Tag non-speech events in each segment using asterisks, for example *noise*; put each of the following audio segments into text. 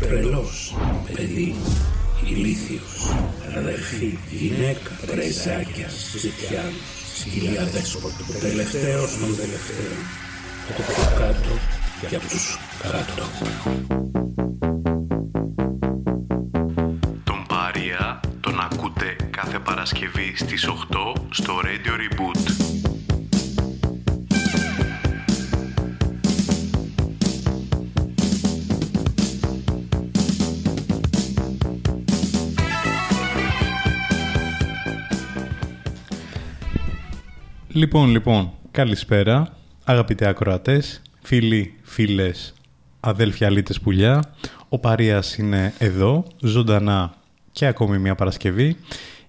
τρελός, παιδί, ηλίθιος, αδερφή, γυναίκα, πρεζάκια, ζητιά, σκυλιά δέσποτο, τελευταίος των τελευταίων, το πιο κάτω για τους κάτω. Τον Παρία τον ακούτε κάθε Παρασκευή στις 8 στο Radio Reboot. Λοιπόν, λοιπόν, καλησπέρα, αγαπητοί ακροατές, φίλοι, φίλες, αδέλφια αλήτες πουλιά. Ο Παρίας είναι εδώ, ζωντανά και ακόμη μια Παρασκευή,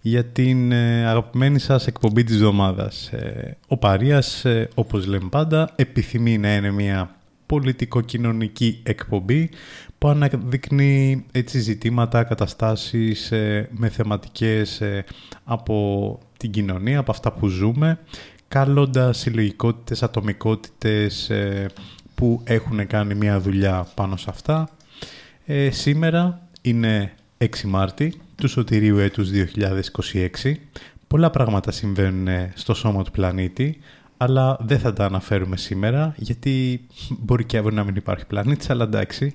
για την ε, αγαπημένη σας εκπομπή της εβδομάδας. Ε, ο Παρίας, ε, όπως λέμε πάντα, επιθυμεί να είναι μια πολιτικοκοινωνική εκπομπή που αναδεικνύει έτσι ζητήματα, καταστάσεις ε, με θεματικές ε, από την κοινωνία, από αυτά που ζούμε καλώντας συλλογικότητες, ατομικότητες ε, που έχουν κάνει μια δουλειά πάνω σε αυτά. Ε, σήμερα είναι 6 Μάρτη του Σωτηρίου έτους 2026. Πολλά πράγματα συμβαίνουν ε, στο σώμα του πλανήτη, αλλά δεν θα τα αναφέρουμε σήμερα, γιατί μπορεί και αύριο να μην υπάρχει πλανήτης, αλλά εντάξει,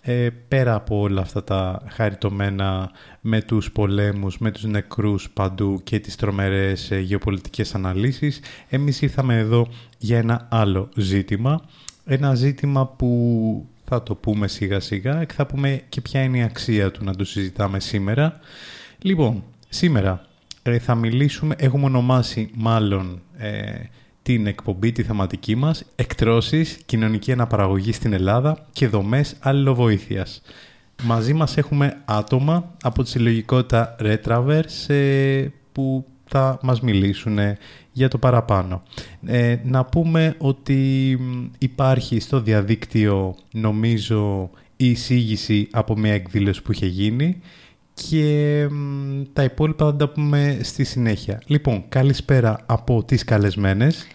ε, πέρα από όλα αυτά τα χαριτωμένα με τους πολέμους, με τους νεκρούς παντού και τις τρομερές ε, γεωπολιτικές αναλύσεις, εμείς ήρθαμε εδώ για ένα άλλο ζήτημα, ένα ζήτημα που θα το πούμε σιγά σιγά και θα πούμε και ποια είναι η αξία του να το συζητάμε σήμερα. Λοιπόν, σήμερα ε, θα μιλήσουμε, έχουμε ονομάσει μάλλον ε, την εκπομπή, τη θεματική μας, εκτρώσεις, κοινωνική αναπαραγωγή στην Ελλάδα και δομές αλληλοβοήθειας. Μαζί μας έχουμε άτομα από τη συλλογικότητα Retraverse ε, που θα μας μιλήσουν για το παραπάνω. Ε, να πούμε ότι υπάρχει στο διαδίκτυο νομίζω η εισήγηση από μια εκδήλωση που είχε γίνει και τα υπόλοιπα θα τα πούμε στη συνέχεια. Λοιπόν, καλησπέρα από τις καλεσμένες.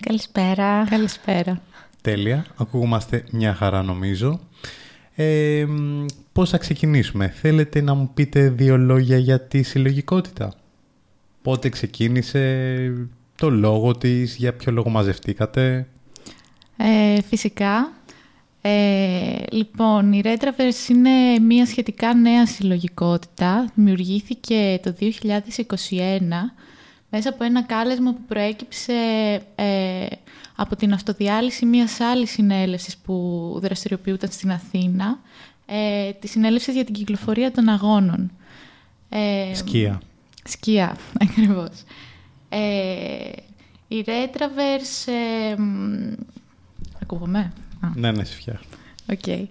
Καλησπέρα. Καλησπέρα. Τέλεια. Ακούγομαστε μια χαρά νομίζω. Ε, πώς θα ξεκινήσουμε; Θέλετε να μου πείτε δύο λόγια για τη συλλογικότητα; Πότε ξεκίνησε, το λόγο της, για ποιο λόγο μαζευτήκατε; Ε, φυσικά. Ε, λοιπόν, η Retraverse είναι μια σχετικά νέα συλλογικότητα. Δημιουργήθηκε το 2021 μέσα από ένα κάλεσμα που προέκυψε ε, από την αυτοδιάλυση μιας άλλης συνέλευσης που δραστηριοποιούταν στην Αθήνα, ε, της συνέλευσης για την κυκλοφορία των αγώνων. Ε, σκία. Σκία, *laughs* ακριβώς. Ε, η Retraverse... Ε, ακούγομαι. Ναι, ναι, σε φτιάχνω. Okay.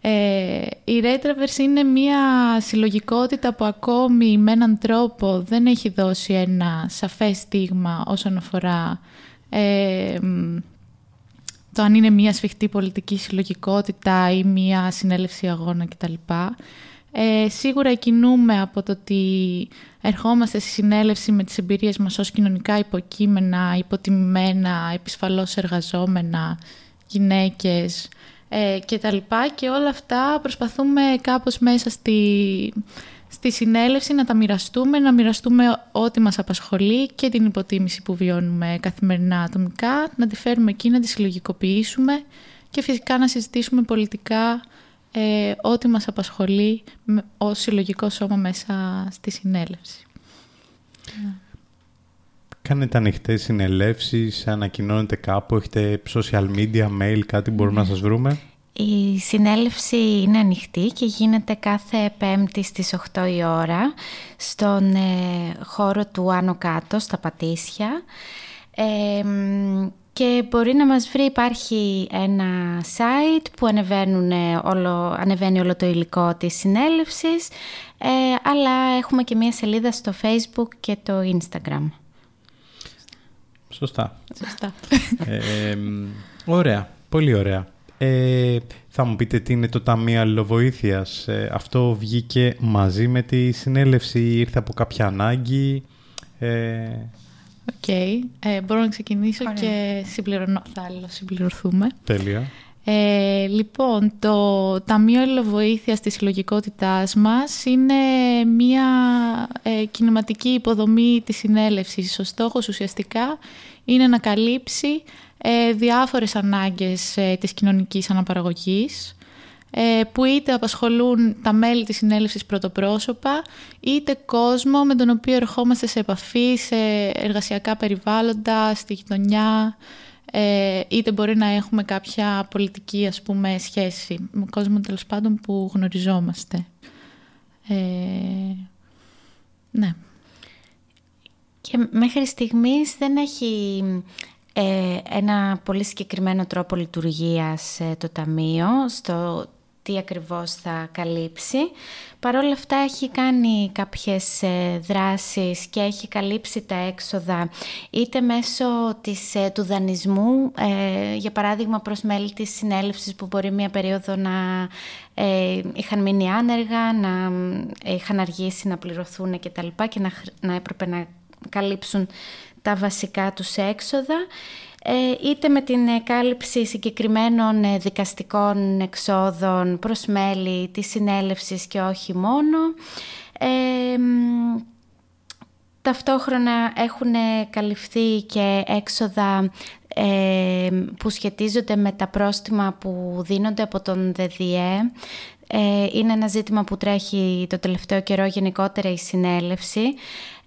Ε, η Retraverse είναι μια συλλογικότητα που ακόμη με έναν τρόπο δεν έχει δώσει ένα σαφές στίγμα όσον αφορά ε, το αν είναι μια σφιχτή πολιτική συλλογικότητα ή μια συνέλευση αγώνα κτλ. Ε, σίγουρα κινούμε από το ότι ερχόμαστε στη συνέλευση με τις εμπειρίες μας ως κοινωνικά υποκείμενα, υποτιμημένα, επισφαλώς εργαζόμενα, γυναίκες, ε, και τα λοιπά και όλα αυτά προσπαθούμε κάπως μέσα στη, στη συνέλευση να τα μοιραστούμε, να μοιραστούμε ό,τι μας απασχολεί και την υποτίμηση που βιώνουμε καθημερινά ατομικά, να τη φέρουμε εκεί, να τη συλλογικοποιήσουμε και φυσικά να συζητήσουμε πολιτικά ε, ό,τι μας απασχολεί ως συλλογικό σώμα μέσα στη συνέλευση. Κάνετε ανοιχτές συνελεύσεις, ανακοινώνετε κάπου, έχετε social media, mail, κάτι μπορούμε να σας βρούμε; Η συνέλευση είναι ανοιχτή και γίνεται κάθε πέμπτη στις 8 η ώρα στον ε, χώρο του Άνω Κάτω, στα Πατήσια. και μπορεί να μας βρει, υπάρχει ένα site που ανεβαίνουν όλο, ανεβαίνει όλο το υλικό της συνέλευσης, ε, αλλά έχουμε και μία σελίδα στο facebook και το instagram. Σωστά. Σωστά. Ε, ωραία, πολύ ωραία. Ε, θα μου πείτε τι είναι το Ταμείο Αλληλοβοήθειας. Ε, αυτό βγήκε μαζί με τη συνέλευση, ήρθε από κάποια ανάγκη; Ε, Οκ. Ε, μπορώ να ξεκινήσω και συμπληρωνώ, θα συμπληρωθούμε. Τέλεια. Ε, λοιπόν, το Ταμείο Αλληλοβοήθειας της συλλογικότητάς μας είναι μια ε, κινηματική υποδομή της συνέλευσης. Ο στόχος ουσιαστικά είναι να καλύψει ε, διάφορες ανάγκες ε, της κοινωνικής αναπαραγωγής ε, που είτε απασχολούν τα μέλη της συνέλευσης πρωτοπρόσωπα είτε κόσμο με τον οποίο ερχόμαστε σε επαφή σε εργασιακά περιβάλλοντα, στη γειτονιά ε, είτε μπορεί να έχουμε κάποια πολιτική ας πούμε σχέση με κόσμο τέλος πάντων που γνωριζόμαστε. Ε, ναι. Και μέχρι στιγμής δεν έχει ένα πολύ συγκεκριμένο τρόπο λειτουργίας το Ταμείο στο τι ακριβώς θα καλύψει. Παρ' όλα αυτά έχει κάνει κάποιες ε, δράσεις και έχει καλύψει τα έξοδα είτε μέσω της, ε, του δανεισμού, ε, για παράδειγμα προς μέλη της συνέλευσης που μπορεί μία περίοδο να είχαν μείνει άνεργα, να είχαν αργήσει να πληρωθούν και τα λοιπά και να, να έπρεπε να καλύψουν τα βασικά τους έξοδα ε, είτε με την κάλυψη συγκεκριμένων ε, δικαστικών εξόδων προς μέλη της συνέλευσης και όχι μόνο. Ε, ταυτόχρονα έχουν καλυφθεί και έξοδα που σχετίζονται με τα πρόστιμα που δίνονται από τον ΔΔΕ. Είναι ένα ζήτημα που τρέχει το τελευταίο καιρό γενικότερα η συνέλευση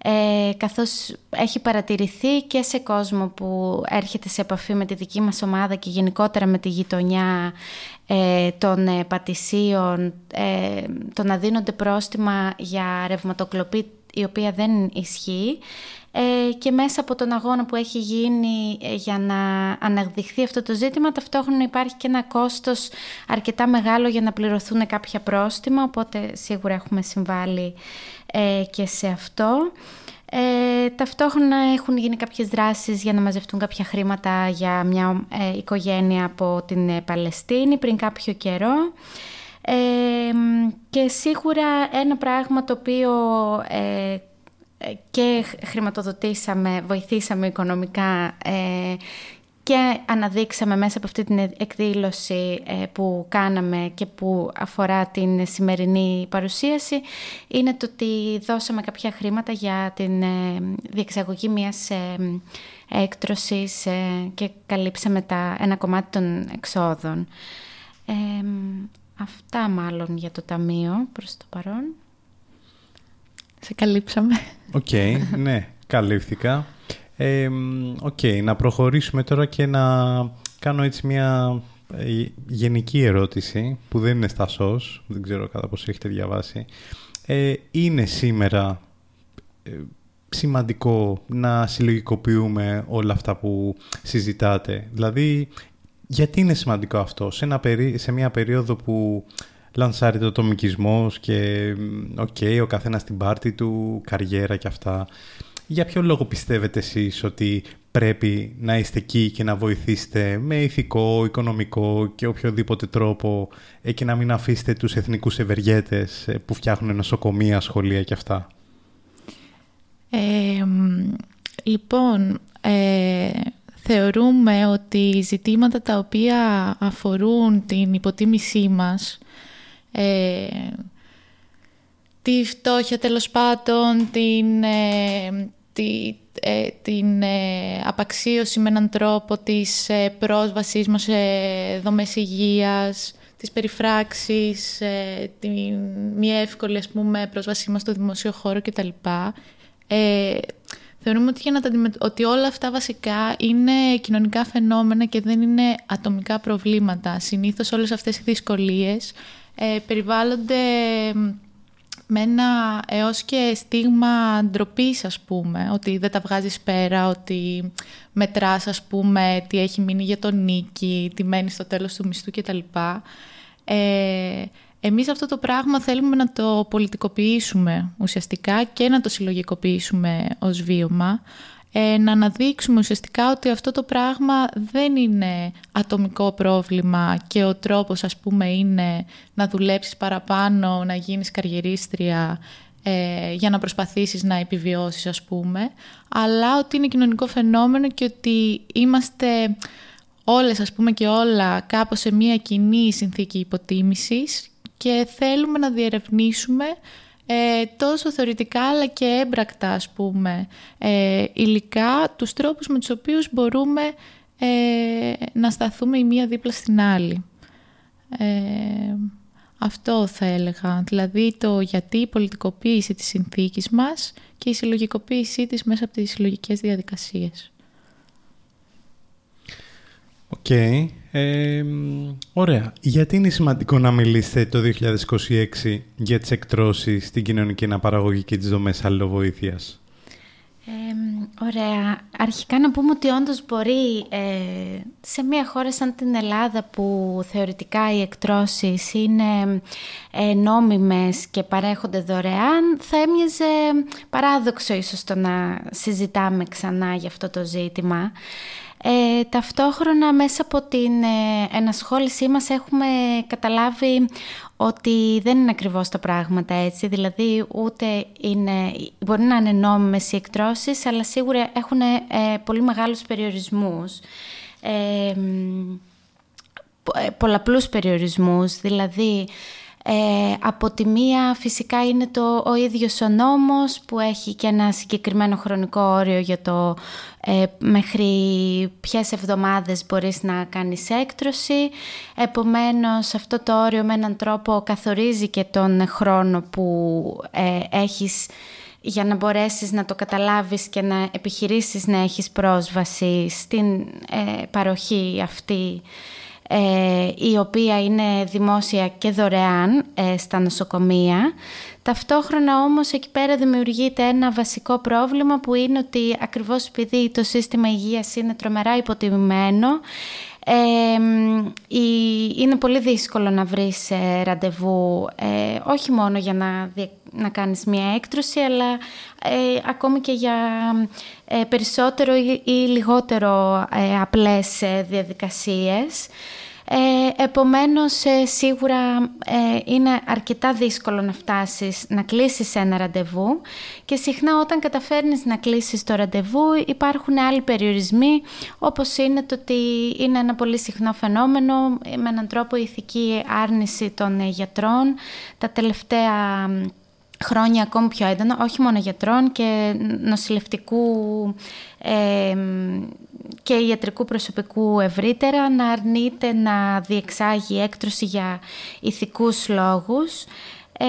ε, καθώς έχει παρατηρηθεί και σε κόσμο που έρχεται σε επαφή με τη δική μας ομάδα και γενικότερα με τη γειτονιά ε, των ε, πατησίων, ε, το να δίνονται πρόστιμα για ρευματοκλοπή η οποία δεν ισχύει ε, και μέσα από τον αγώνα που έχει γίνει για να αναδειχθεί αυτό το ζήτημα ταυτόχρονα υπάρχει και ένα κόστος αρκετά μεγάλο για να πληρωθούν κάποια πρόστιμα οπότε σίγουρα έχουμε συμβάλει και σε αυτό. Ε, ταυτόχρονα έχουν γίνει κάποιες δράσεις για να μαζευτούν κάποια χρήματα για μια ε, οικογένεια από την ε, Παλαιστίνη πριν κάποιο καιρό. Ε, και σίγουρα ένα πράγμα το οποίο και χρηματοδοτήσαμε, βοηθήσαμε οικονομικά και αναδείξαμε μέσα από αυτή την εκδήλωση ε, που κάναμε και που αφορά την σημερινή παρουσίαση είναι το ότι δώσαμε κάποια χρήματα για την ε, διεξαγωγή μιας ε, έκτρωσης και καλύψαμε τα, ένα κομμάτι των εξόδων. αυτά μάλλον για το Ταμείο προς το παρόν. Σε καλύψαμε. Οκ, ναι, καλύφθηκα. Οκ, να προχωρήσουμε τώρα και να κάνω έτσι μια ε, γενική ερώτηση που δεν είναι στα ΣΟΣ, δεν ξέρω κατά πόσο έχετε διαβάσει. Ε, είναι σήμερα ε, σημαντικό να συλλογικοποιούμε όλα αυτά που συζητάτε; Δηλαδή, γιατί είναι σημαντικό αυτό; Σε, ένα σε μια περίοδο που λανσάρεται ο ατομικισμός και οκ, ο καθένας στην πάρτη του, καριέρα και αυτά. Για ποιο λόγο πιστεύετε εσείς ότι πρέπει να είστε εκεί και να βοηθήσετε με ηθικό, οικονομικό και οποιοδήποτε τρόπο ε, και να μην αφήσετε τους εθνικούς ευεργέτες ε, που φτιάχνουν νοσοκομεία, σχολεία και αυτά; λοιπόν, ε, θεωρούμε ότι ζητήματα τα οποία αφορούν την υποτίμησή μας ε, τη φτώχεια τέλος πάντων, την, ε, τη, ε, την ε, απαξίωση με έναν τρόπο της ε, πρόσβασής μας σε δομές υγείας, τις περιφράξεις, τη μια εύκολη ας πούμε, πρόσβασή μας στο δημοσίο χώρο κτλ. Ε, θεωρούμε ότι, για να τα ότι όλα αυτά βασικά είναι κοινωνικά φαινόμενα και δεν είναι ατομικά προβλήματα. Συνήθως όλες αυτές οι δυσκολίες περιβάλλονται με ένα έως και στίγμα ντροπής, ας πούμε, ότι δεν τα βγάζεις πέρα, ότι μετράς, ας πούμε, τι έχει μείνει για τον νίκη, τι μένει στο τέλος του μισθού κτλ. Ε, εμείς αυτό το πράγμα θέλουμε να το πολιτικοποιήσουμε ουσιαστικά και να το συλλογικοποιήσουμε ως βίωμα, ε, να αναδείξουμε ουσιαστικά ότι αυτό το πράγμα δεν είναι ατομικό πρόβλημα και ο τρόπος ας πούμε είναι να δουλέψεις παραπάνω, να γίνεις καριερίστρια ε, για να προσπαθήσεις να επιβιώσεις ας πούμε, αλλά ότι είναι κοινωνικό φαινόμενο και ότι είμαστε όλες ας πούμε και όλα κάπως σε μια κοινή συνθήκη υποτίμησης και θέλουμε να διερευνήσουμε ε, τόσο θεωρητικά αλλά και έμπρακτα ας πούμε ε, υλικά τους τρόπους με τους οποίους μπορούμε ε, να σταθούμε η μία δίπλα στην άλλη. Ε, αυτό θα έλεγα, δηλαδή το γιατί η πολιτικοποίηση της συνθήκης μας και η συλλογικοποίησή της μέσα από τις συλλογικές διαδικασίες. Οκ. Ωραία. Γιατί είναι σημαντικό να μιλήσετε το 2026 για τις εκτρώσεις στην κοινωνική αναπαραγωγή και τις δομές αλληλοβοήθειας; ωραία. Αρχικά να πούμε ότι όντως μπορεί ε, σε μια χώρα σαν την Ελλάδα που θεωρητικά οι εκτρώσεις είναι ε, νόμιμες και παρέχονται δωρεάν θα έμοιαζε παράδοξο ίσως το να συζητάμε ξανά για αυτό το ζήτημα. Ε, ταυτόχρονα μέσα από την ε, ενασχόλησή μας έχουμε καταλάβει ότι δεν είναι ακριβώς τα πράγματα έτσι, δηλαδή ούτε είναι, μπορεί να είναι νόμιμες οι εκτρώσεις, αλλά σίγουρα έχουν ε, πολύ μεγάλους περιορισμούς. Ε, ε πολλαπλούς περιορισμούς, δηλαδή ε, από τη μία φυσικά είναι το, ο ίδιος ο νόμος που έχει και ένα συγκεκριμένο χρονικό όριο για το ε, μέχρι ποιες εβδομάδες μπορείς να κάνεις έκτρωση. Επομένως αυτό το όριο με έναν τρόπο καθορίζει και τον χρόνο που ε, έχεις για να μπορέσεις να το καταλάβεις και να επιχειρήσεις να έχεις πρόσβαση στην ε, παροχή αυτή ε, η οποία είναι δημόσια και δωρεάν ε, στα νοσοκομεία. Ταυτόχρονα όμως εκεί πέρα δημιουργείται ένα βασικό πρόβλημα που είναι ότι ακριβώς επειδή το σύστημα υγείας είναι τρομερά υποτιμημένο ε, είναι πολύ δύσκολο να βρεις ραντεβού όχι μόνο για να, να κάνεις μια έκτρωση αλλά ακόμη και για περισσότερο ή, ή λιγότερο απλές διαδικασίες. Ε, επομένως, ε, σίγουρα ε, είναι αρκετά δύσκολο να φτάσεις να κλείσεις ένα ραντεβού και συχνά όταν καταφέρνεις να κλείσεις το ραντεβού υπάρχουν άλλοι περιορισμοί όπως είναι το ότι είναι ένα πολύ συχνό φαινόμενο με έναν τρόπο ηθική άρνηση των γιατρών. Τα τελευταία χρόνια ακόμη πιο έντονα, όχι μόνο γιατρών και νοσηλευτικού ε, και ιατρικού προσωπικού ευρύτερα να αρνείται να διεξάγει έκτρωση για ηθικούς λόγους. Ε,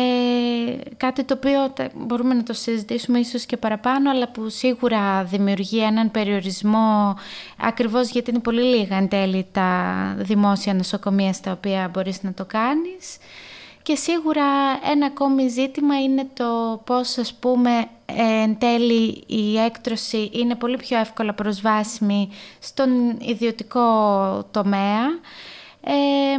κάτι το οποίο μπορούμε να το συζητήσουμε ίσως και παραπάνω αλλά που σίγουρα δημιουργεί έναν περιορισμό ακριβώς γιατί είναι πολύ λίγα εν τέλει τα δημόσια νοσοκομεία στα οποία μπορείς να το κάνεις. Και σίγουρα ένα ακόμη ζήτημα είναι το πώς ας πούμε εν τέλει η έκτρωση είναι πολύ πιο εύκολα προσβάσιμη στον ιδιωτικό τομέα. Ε,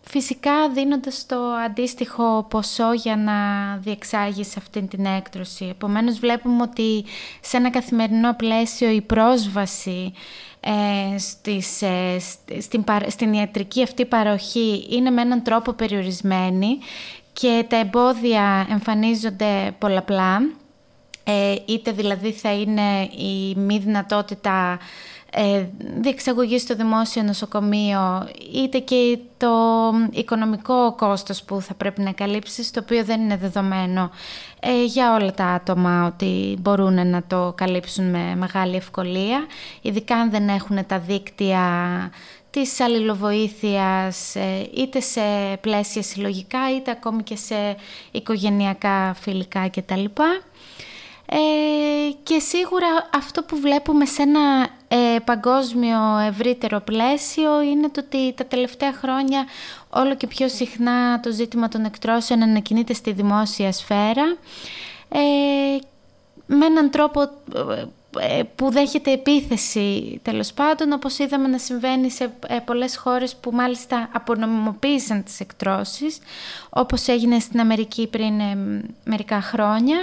φυσικά δίνοντας το αντίστοιχο ποσό για να διεξάγεις αυτή την έκτρωση. Επομένως βλέπουμε ότι σε ένα καθημερινό πλαίσιο η πρόσβαση ε, στις, ε, στην, στην ιατρική αυτή παροχή είναι με έναν τρόπο περιορισμένη και τα εμπόδια εμφανίζονται πολλαπλά, ε, είτε δηλαδή θα είναι η μη δυνατότητα ε, διεξαγωγής στο δημόσιο νοσοκομείο είτε και το οικονομικό κόστος που θα πρέπει να καλύψεις το οποίο δεν είναι δεδομένο ε, για όλα τα άτομα ότι μπορούν να το καλύψουν με μεγάλη ευκολία ειδικά αν δεν έχουν τα δίκτυα της αλληλοβοήθειας ε, είτε σε πλαίσια συλλογικά είτε ακόμη και σε οικογενειακά φιλικά κτλ. Ε, και σίγουρα αυτό που βλέπουμε σε ένα ε, παγκόσμιο ευρύτερο πλαίσιο είναι το ότι τα τελευταία χρόνια όλο και πιο συχνά το ζήτημα των εκτρώσεων ανακοινείται στη δημόσια σφαίρα ε, με έναν τρόπο ε, που δέχεται επίθεση τέλος πάντων όπως είδαμε να συμβαίνει σε ε, πολλές χώρες που μάλιστα απονομιμοποίησαν τις εκτρώσεις όπως έγινε στην Αμερική πριν ε, μερικά χρόνια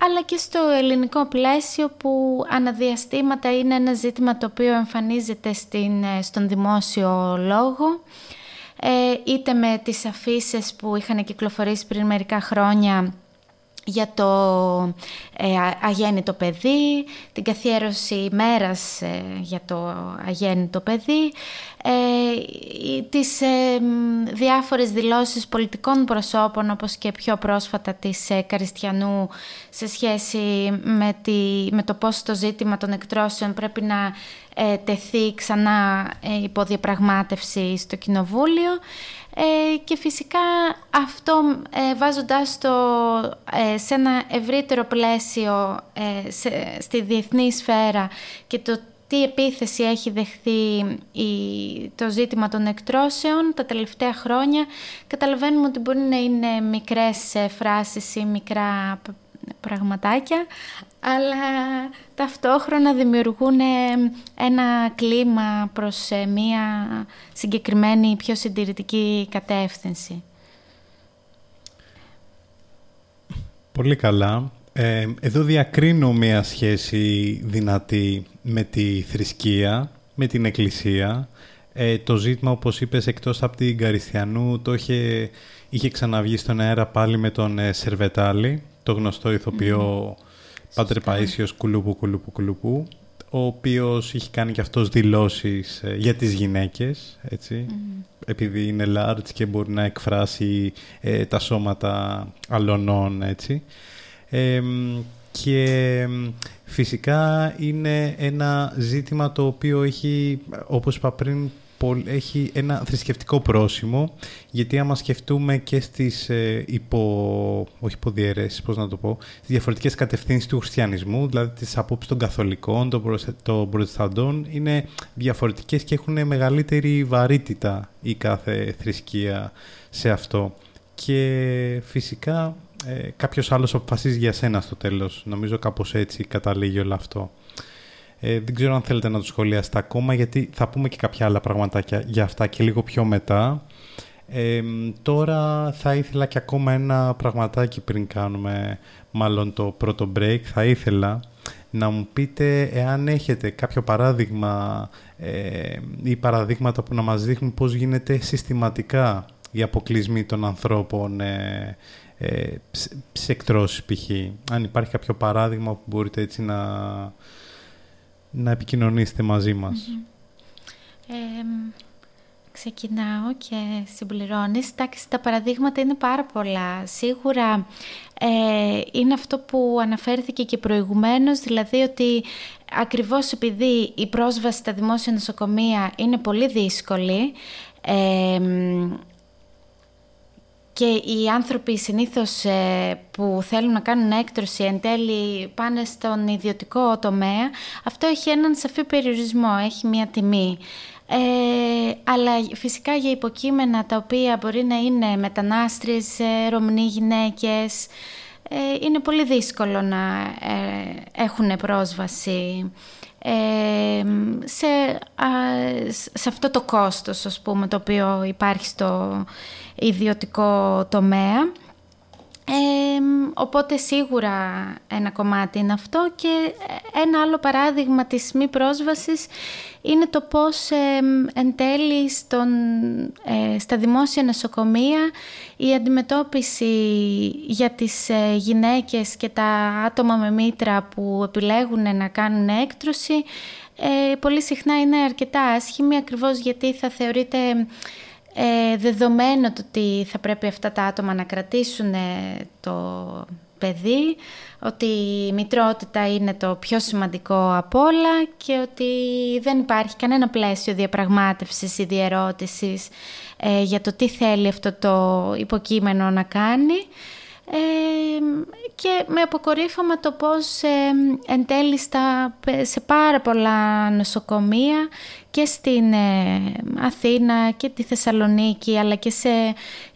αλλά και στο ελληνικό πλαίσιο που αναδιαστήματα είναι ένα ζήτημα το οποίο εμφανίζεται στην, στον δημόσιο λόγο είτε με τις αφήσεις που είχαν κυκλοφορήσει πριν μερικά χρόνια για το ε, αγέννητο παιδί, την καθιέρωση μέρας ε, για το αγέννητο παιδί, ε, τις ε, διάφορες δηλώσεις πολιτικών προσώπων όπως και πιο πρόσφατα της ε, Καριστιανού σε σχέση με, τη, με το πώς το ζήτημα των εκτρώσεων πρέπει να ε, τεθεί ξανά υπό διαπραγμάτευση στο Κοινοβούλιο. Ε, και φυσικά αυτό ε, βάζοντας το ε, σε ένα ευρύτερο πλαίσιο ε, στη διεθνή σφαίρα και το τι επίθεση έχει δεχθεί η, το ζήτημα των εκτρώσεων τα τελευταία χρόνια καταλαβαίνουμε ότι μπορεί να είναι μικρές φράσεις ή μικρά πραγματάκια αλλά ταυτόχρονα δημιουργούν ε, ένα κλίμα προς ε, μία συγκεκριμένη πιο συντηρητική κατεύθυνση. Πολύ καλά. Ε, εδώ διακρίνω μία σχέση δυνατή με τη θρησκεία, με την εκκλησία. το ζήτημα, όπως είπες, εκτός από την Καριστιανού, το είχε, είχε ξαναβγεί στον αέρα πάλι με τον Σερβετάλη, το γνωστό ηθοποιό mm. Πάτερ Παΐσιος Κουλούπου Κουλούπου Κουλούπου, ο οποίος έχει κάνει και αυτός δηλώσεις ε, για τις γυναίκες, έτσι, επειδή είναι large και μπορεί να εκφράσει ε, τα σώματα αλωνών, έτσι. και φυσικά είναι ένα ζήτημα το οποίο έχει, όπως είπα πριν, έχει ένα θρησκευτικό πρόσημο, γιατί άμα σκεφτούμε και στις ε, υπο... όχι υποδιαιρέσεις, πώς να το πω, στις διαφορετικές κατευθύνσεις του χριστιανισμού, δηλαδή τις απόψεις των καθολικών, των, προσε... προτεσταντών, είναι διαφορετικές και έχουν μεγαλύτερη βαρύτητα η κάθε θρησκεία σε αυτό. Και φυσικά ε, κάποιος άλλος αποφασίζει για σένα στο τέλος. Νομίζω κάπως έτσι καταλήγει όλο αυτό. Ε, δεν ξέρω αν θέλετε να το σχολιάσετε ακόμα, γιατί θα πούμε και κάποια άλλα πραγματάκια για αυτά και λίγο πιο μετά. Ε, τώρα θα ήθελα και ακόμα ένα πραγματάκι πριν κάνουμε μάλλον το πρώτο break. Θα ήθελα να μου πείτε εάν έχετε κάποιο παράδειγμα ε, ή παραδείγματα που να μας δείχνουν πώς γίνεται συστηματικά η αποκλεισμή των ανθρώπων ε, ε, σε εκτρώσεις π.χ. Αν υπάρχει κάποιο παράδειγμα που μπορείτε έτσι να, να επικοινωνήσετε μαζί μας. ξεκινάω και συμπληρώνεις. Εντάξει, τα παραδείγματα είναι πάρα πολλά. Σίγουρα ε, είναι αυτό που αναφέρθηκε και προηγουμένως, δηλαδή ότι ακριβώς επειδή η πρόσβαση στα δημόσια νοσοκομεία είναι πολύ δύσκολη, και οι άνθρωποι συνήθως ε, που θέλουν να κάνουν έκτρωση εν τέλει πάνε στον ιδιωτικό τομέα, αυτό έχει έναν σαφή περιορισμό, έχει μία τιμή. Ε, αλλά φυσικά για υποκείμενα τα οποία μπορεί να είναι μετανάστριες, ε, ρομνοί γυναίκες, ε, είναι πολύ δύσκολο να έχουν πρόσβαση σε, σε αυτό το κόστος, ας πούμε, το οποίο υπάρχει στο ιδιωτικό τομέα. Οπότε σίγουρα ένα κομμάτι είναι αυτό και ένα άλλο παράδειγμα της μη πρόσβασης είναι το πώς εν τέλει στον, ε, στα δημόσια νοσοκομεία η αντιμετώπιση για τις ε, γυναίκες και τα άτομα με μήτρα που επιλέγουν να κάνουν έκτρωση ε, πολύ συχνά είναι αρκετά άσχημη ακριβώς γιατί θα θεωρείται ε, δεδομένο το ότι θα πρέπει αυτά τα άτομα να κρατήσουν το παιδί, ότι η μητρότητα είναι το πιο σημαντικό από όλα και ότι δεν υπάρχει κανένα πλαίσιο διαπραγμάτευσης ή διερώτησης ε, για το τι θέλει αυτό το υποκείμενο να κάνει. Ε, και με αποκορύφωμα το πώς ε, εν τέλει σε πάρα πολλά νοσοκομεία και στην ε, Αθήνα και τη Θεσσαλονίκη αλλά και σε,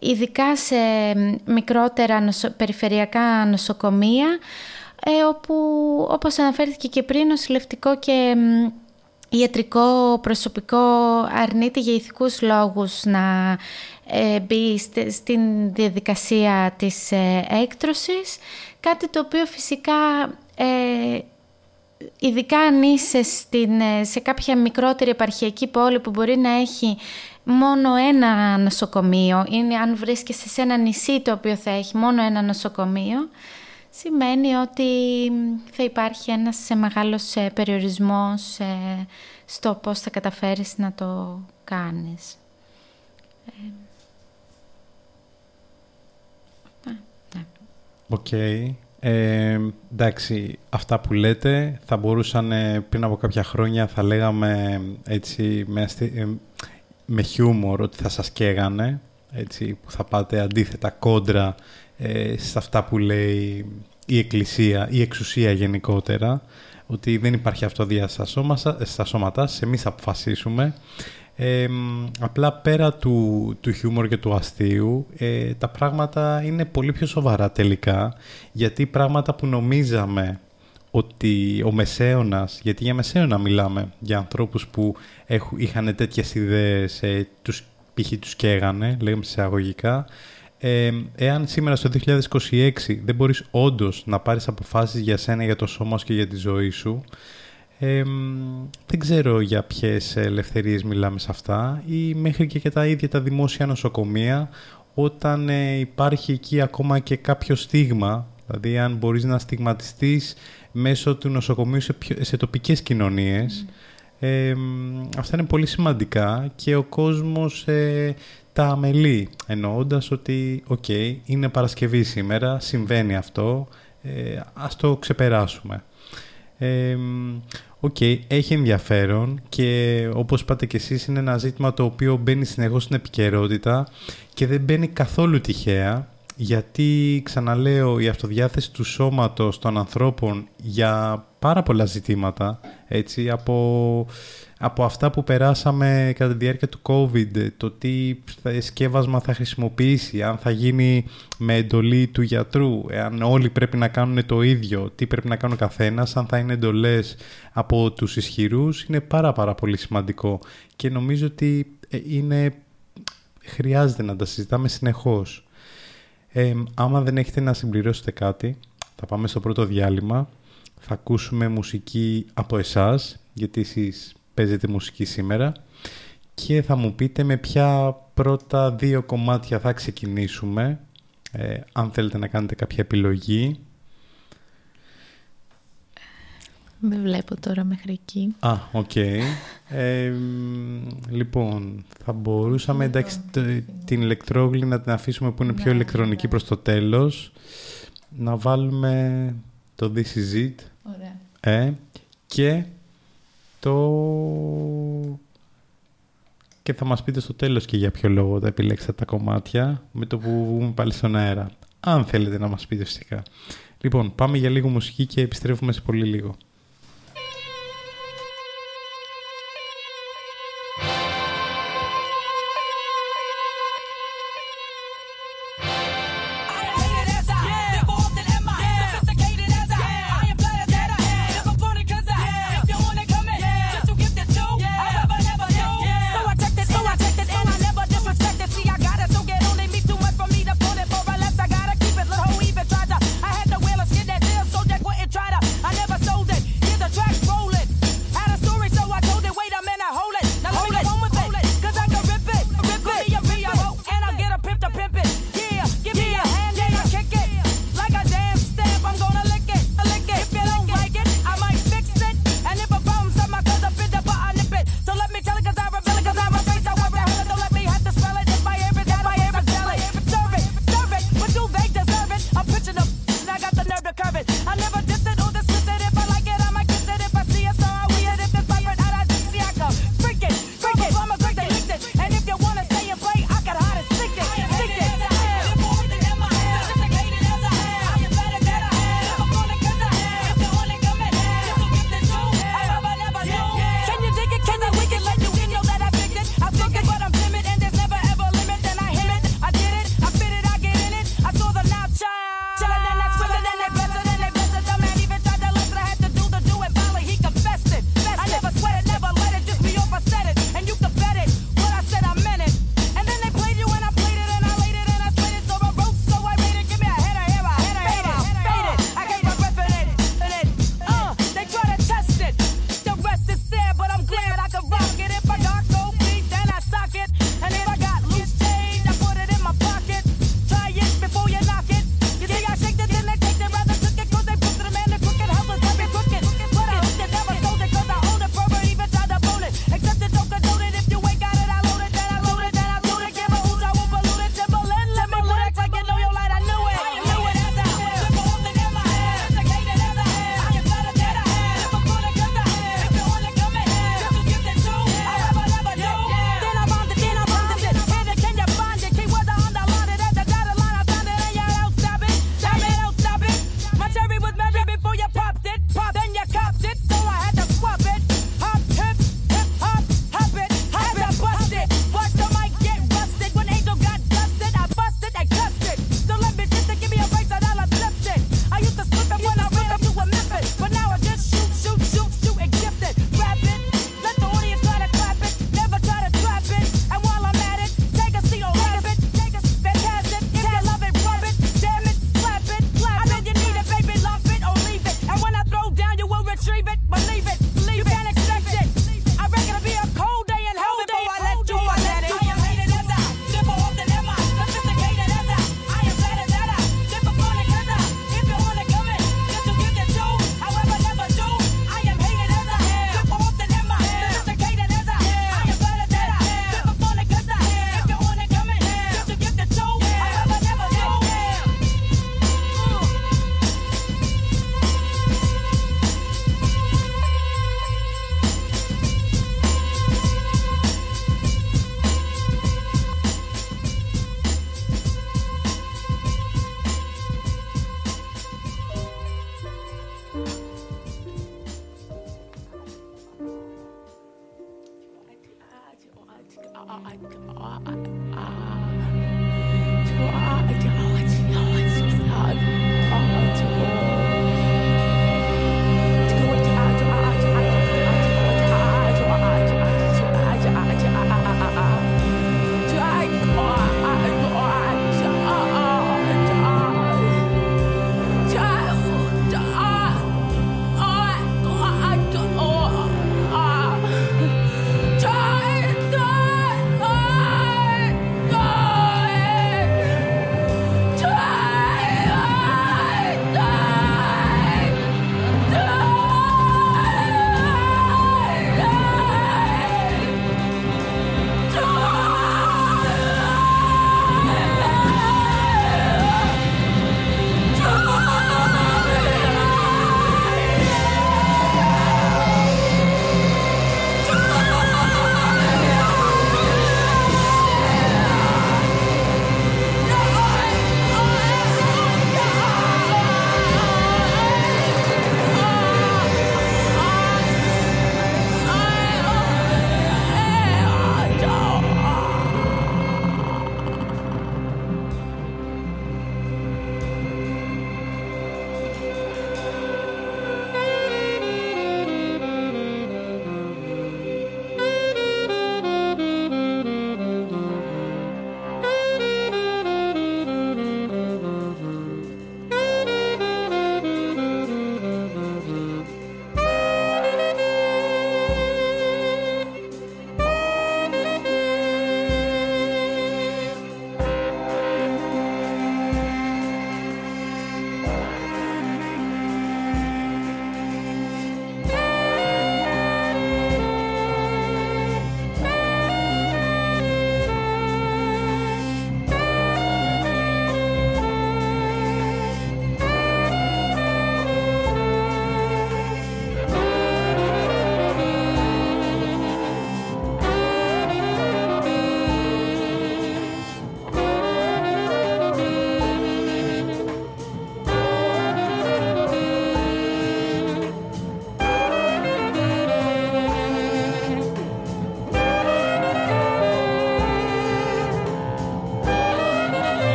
ειδικά σε μικρότερα περιφερειακά νοσοκομεία ε, όπου όπως αναφέρθηκε και πριν ο συλλευτικό και ιατρικό προσωπικό αρνείται για ηθικούς λόγους να ε, μπει στην διαδικασία της ε, έκτρωσης, κάτι το οποίο φυσικά ε, ειδικά αν είσαι στην, σε κάποια μικρότερη επαρχιακή πόλη που μπορεί να έχει μόνο ένα νοσοκομείο ή αν βρίσκεσαι σε ένα νησί το οποίο θα έχει μόνο ένα νοσοκομείο σημαίνει ότι θα υπάρχει ένας μεγάλος περιορισμός στο πώς θα καταφέρεις να το κάνεις. Οκ. Ε, εντάξει, αυτά που λέτε θα μπορούσαν πριν από κάποια χρόνια θα λέγαμε έτσι με, ε, με χιούμορ ότι θα σας καίγανε έτσι, που θα πάτε αντίθετα κόντρα ε, σε αυτά που λέει η Εκκλησία, η εξουσία γενικότερα ότι δεν υπάρχει αυτοδία στα, στα σώματα, σε εμείς αποφασίσουμε απλά πέρα του, του χιούμορ και του αστείου, ε, τα πράγματα είναι πολύ πιο σοβαρά τελικά, γιατί πράγματα που νομίζαμε ότι ο Μεσαίωνας, γιατί για Μεσαίωνα μιλάμε, για ανθρώπους που έχουν, είχαν τέτοιες ιδέες, ε, τους, π.χ. τους καίγανε, λέγαμε σε αγωγικά, ε, εάν σήμερα στο 2026 δεν μπορείς όντως να πάρεις αποφάσεις για σένα, για το σώμα σου και για τη ζωή σου, δεν ξέρω για ποιες ελευθερίες μιλάμε σε αυτά ή μέχρι και, και τα ίδια τα δημόσια νοσοκομεία όταν ε, υπάρχει εκεί ακόμα και κάποιο στίγμα, δηλαδή αν μπορείς να στιγματιστείς μέσω του νοσοκομείου σε, σε τοπικές κοινωνίες, αυτά είναι πολύ σημαντικά και ο κόσμος ε, τα αμελεί, εννοώντας ότι «ΟΚ, είναι Παρασκευή σήμερα, συμβαίνει αυτό, ε, ας το ξεπεράσουμε». OK, okay, έχει ενδιαφέρον και όπως είπατε και εσείς είναι ένα ζήτημα το οποίο μπαίνει συνεχώς στην επικαιρότητα και δεν μπαίνει καθόλου τυχαία γιατί ξαναλέω η αυτοδιάθεση του σώματος των ανθρώπων για πάρα πολλά ζητήματα έτσι, από από αυτά που περάσαμε κατά τη διάρκεια του COVID, το τι σκεύασμα θα χρησιμοποιήσει, αν θα γίνει με εντολή του γιατρού, αν όλοι πρέπει να κάνουν το ίδιο, τι πρέπει να κάνει ο καθένας, αν θα είναι εντολές από τους ισχυρούς, είναι πάρα πάρα πολύ σημαντικό και νομίζω ότι ε, είναι, χρειάζεται να τα συζητάμε συνεχώς. Ε, άμα δεν έχετε να συμπληρώσετε κάτι, θα πάμε στο πρώτο διάλειμμα, θα ακούσουμε μουσική από εσάς, γιατί εσείς παίζετε μουσική σήμερα και θα μου πείτε με ποια πρώτα δύο κομμάτια θα ξεκινήσουμε ε, αν θέλετε να κάνετε κάποια επιλογή. Δεν βλέπω τώρα μέχρι εκεί. Α, OK. Okay. Ε, λοιπόν, θα μπορούσαμε εντάξει, την ηλεκτρόγλη να την αφήσουμε που είναι πιο ναι, ηλεκτρονική ναι. προς το τέλος. Να βάλουμε το This Is It. Ωραία. Ε, και και θα μας πείτε στο τέλος και για ποιο λόγο θα επιλέξετε τα κομμάτια με το που βγούμε πάλι στον αέρα. Αν θέλετε να μας πείτε φυσικά. Λοιπόν, πάμε για λίγο μουσική και επιστρέφουμε σε πολύ λίγο.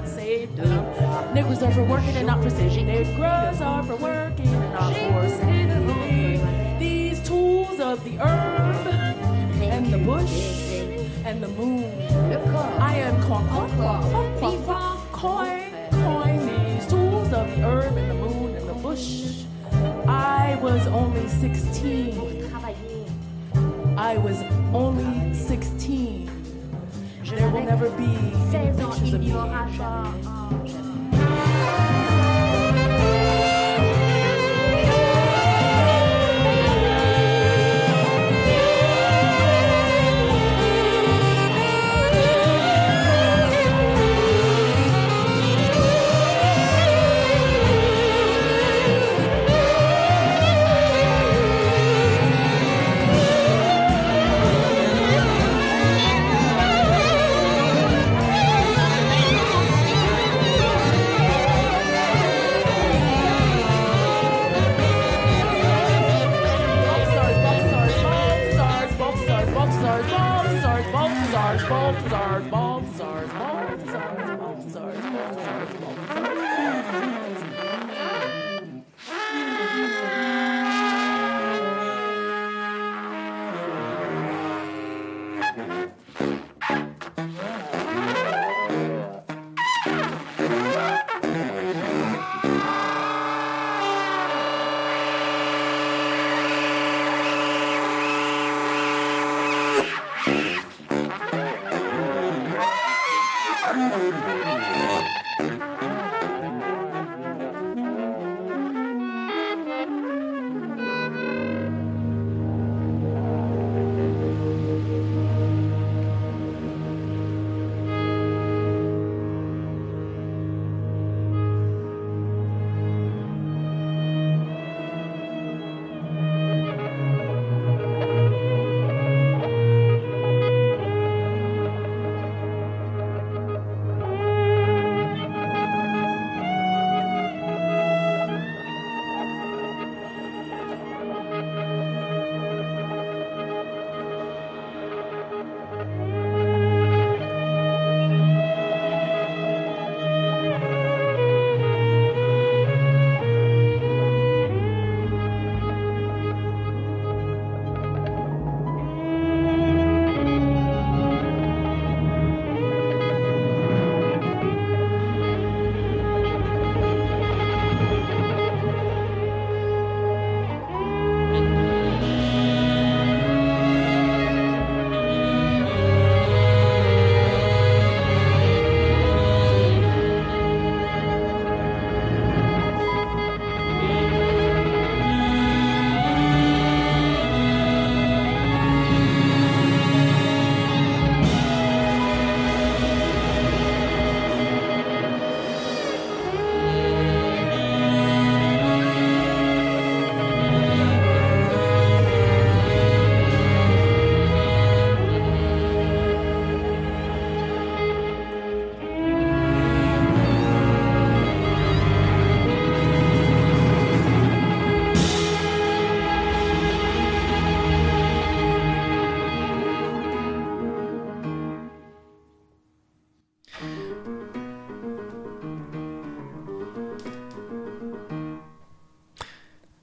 Not save them. Negroes are for working and not for saving. Negroes are for working and not for saving. These tools of the herb and the bush and the moon. I am coin, coin. These tools of the herb and the moon and the bush. I was only 16. I was only 16. There will never be any pictures of me.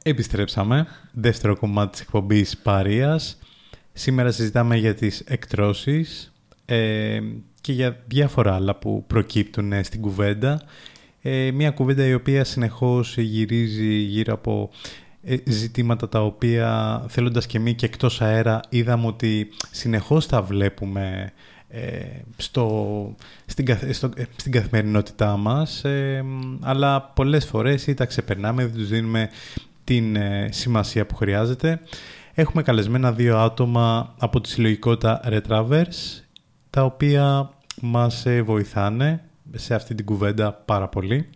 Επιστρέψαμε. Δεύτερο κομμάτι της εκπομπής Παρίας. Σήμερα συζητάμε για τις εκτρώσεις ε, και για διάφορα άλλα που προκύπτουν ε, στην κουβέντα. Ε, μια κουβέντα η οποία συνεχώς γυρίζει γύρω από ε, ζητήματα τα οποία θέλοντας και μη και εκτός αέρα είδαμε ότι συνεχώς τα βλέπουμε στο, στην, στο, στην καθημερινότητά μας αλλά πολλές φορές ή τα ξεπερνάμε, δεν τους δίνουμε την ε, σημασία που χρειάζεται. Έχουμε καλεσμένα δύο άτομα από τη συλλογικότητα Retravers, τα οποία μας ε, βοηθάνε σε αυτή την κουβέντα πάρα πολύ.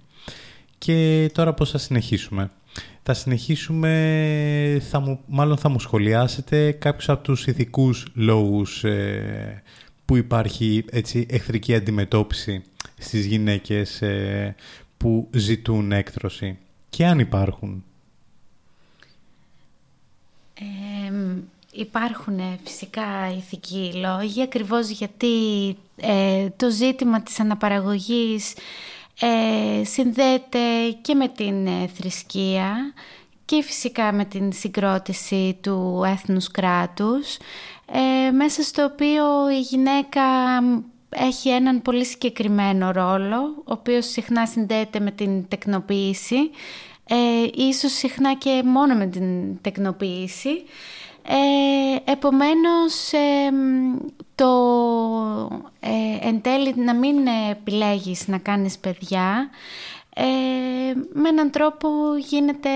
Και τώρα πώς θα συνεχίσουμε. Θα συνεχίσουμε, θα μου, μάλλον θα μου σχολιάσετε κάποιους από τους ηθικούς λόγους ε, που υπάρχει έτσι, εχθρική αντιμετώπιση στις γυναίκες ε, που ζητούν έκτρωση. Και αν υπάρχουν. Υπάρχουν φυσικά ηθικοί λόγοι, ακριβώς γιατί ε, το ζήτημα της αναπαραγωγής ε, συνδέεται και με την ε, θρησκεία και φυσικά με την συγκρότηση του έθνους κράτους, ε, μέσα στο οποίο η γυναίκα έχει έναν πολύ συγκεκριμένο ρόλο, ο οποίος συχνά συνδέεται με την τεκνοποίηση, ίσως συχνά και μόνο με την τεκνοποίηση, ε, επομένως, το ε, εν τέλει να μην επιλέγεις να κάνεις παιδιά, ε, με έναν τρόπο γίνεται,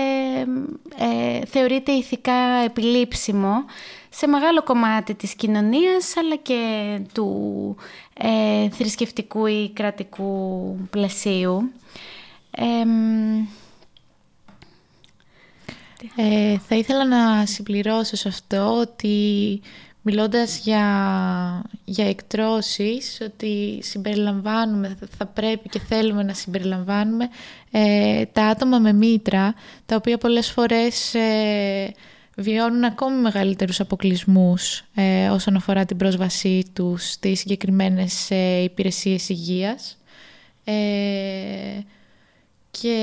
ε, θεωρείται ηθικά επιλήψιμο σε μεγάλο κομμάτι της κοινωνίας αλλά και του ε, θρησκευτικού ή κρατικού πλαισίου. Ε, θα ήθελα να συμπληρώσω σε αυτό ότι μιλώντας για, για εκτρώσεις, ότι συμπεριλαμβάνουμε, θα πρέπει και θέλουμε να συμπεριλαμβάνουμε ε, τα άτομα με μήτρα, τα οποία πολλές φορές ε, βιώνουν ακόμη μεγαλύτερους αποκλεισμούς ε, όσον αφορά την πρόσβασή τους στις συγκεκριμένες ε, υπηρεσίες υγείας. και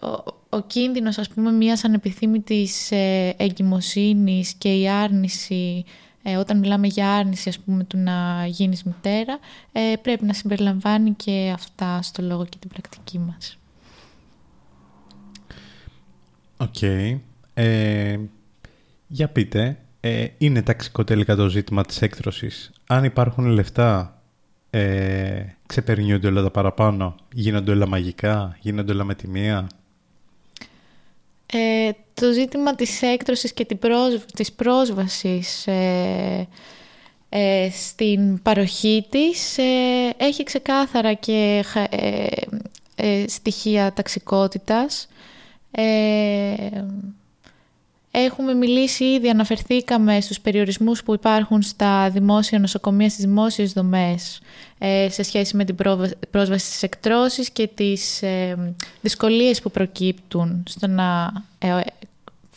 ο κίνδυνος ας πούμε μιας ανεπιθύμητης ε, εγκυμοσύνης και η άρνηση ε, όταν μιλάμε για άρνηση ας πούμε του να γίνεις μητέρα ε, πρέπει να συμπεριλαμβάνει και αυτά στο λόγο και την πρακτική μας. Οκ. Ε, για πείτε, ε, είναι ταξικό τελικά το ζήτημα της έκτρωσης; Αν υπάρχουν λεφτά, ε, ξεπερνιούνται όλα τα παραπάνω, γίνονται όλα μαγικά, γίνονται όλα με τη μία; Ε, το ζήτημα της έκτρωσης και της πρόσβασης ε, ε, στην παροχή της ε, έχει ξεκάθαρα και στοιχεία ταξικότητας. Έχουμε μιλήσει ήδη, αναφερθήκαμε στους περιορισμούς που υπάρχουν στα δημόσια νοσοκομεία, στις δημόσιες δομές ε, σε σχέση με την πρόσβαση στις εκτρώσεις και τις ε, δυσκολίες που προκύπτουν στο να ε,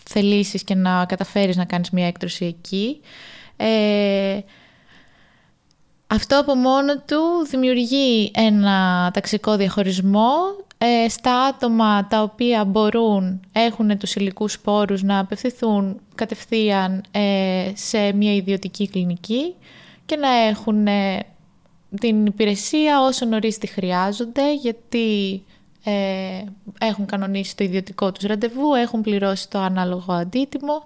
θελήσεις και να καταφέρεις να κάνεις μια έκτρωση εκεί. Αυτό από μόνο του δημιουργεί ένα ταξικό διαχωρισμό ε, στα άτομα τα οποία μπορούν, έχουν τους υλικούς σπόρους να απευθυνθούν κατευθείαν ε, σε μια ιδιωτική κλινική και να έχουν ε, την υπηρεσία όσο νωρίς τη χρειάζονται γιατί έχουν κανονίσει το ιδιωτικό τους ραντεβού, έχουν πληρώσει το ανάλογο αντίτιμο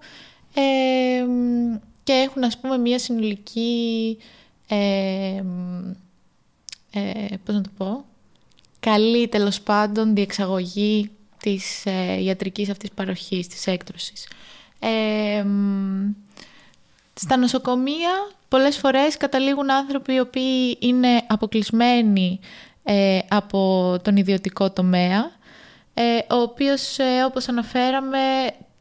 και έχουν ας πούμε μια συνολική ε, πώς να το πω καλή τέλος πάντων διεξαγωγή της ε, ιατρικής αυτής παροχής, της έκτρωσης. Ε, στα νοσοκομεία πολλές φορές καταλήγουν άνθρωποι οι οποίοι είναι αποκλεισμένοι ε, από τον ιδιωτικό τομέα, ε, ο οποίος ε, όπως αναφέραμε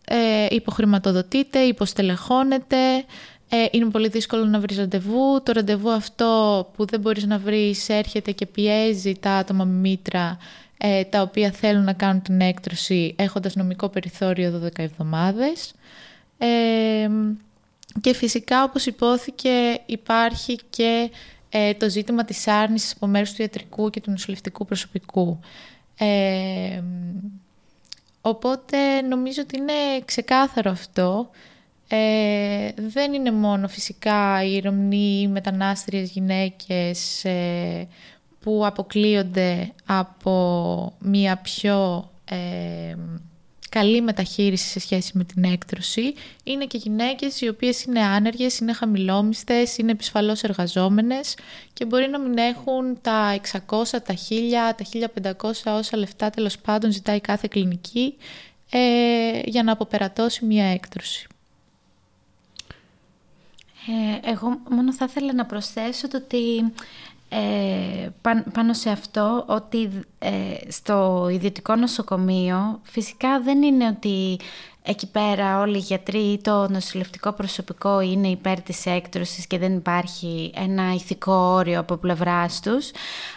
ε, υποχρηματοδοτείται, υποστελεχώνεται, ε, είναι πολύ δύσκολο να βρεις ραντεβού. Το ραντεβού αυτό που δεν μπορείς να βρεις έρχεται και πιέζει τα άτομα με μήτρα ε, τα οποία θέλουν να κάνουν την έκτρωση έχοντας νομικό περιθώριο 12 εβδομάδες. Ε, και φυσικά όπως υπόθηκε υπάρχει και ε, το ζήτημα της άρνησης από μέρους του ιατρικού και του νοσηλευτικού προσωπικού. Ε, οπότε νομίζω ότι είναι ξεκάθαρο αυτό ε, δεν είναι μόνο φυσικά οι Ρωμνοί ή μετανάστριες γυναίκες ε, που αποκλείονται από μια πιο ε, καλή μεταχείριση σε σχέση με την έκτρωση. Είναι και γυναίκες οι οποίες είναι άνεργες, είναι χαμηλόμιστες, είναι επισφαλώς εργαζόμενες και μπορεί να μην έχουν τα 600, τα 1000, τα 1500 όσα λεφτά τέλος πάντων ζητάει κάθε κλινική για να αποπερατώσει μια έκτρωση. Ε, εγώ μόνο θα ήθελα να προσθέσω το ότι ε, πάνω σε αυτό ότι ε, στο ιδιωτικό νοσοκομείο φυσικά δεν είναι ότι εκεί πέρα όλοι οι γιατροί ή το νοσηλευτικό προσωπικό είναι υπέρ της έκτρωσης και δεν υπάρχει ένα ηθικό όριο από πλευράς τους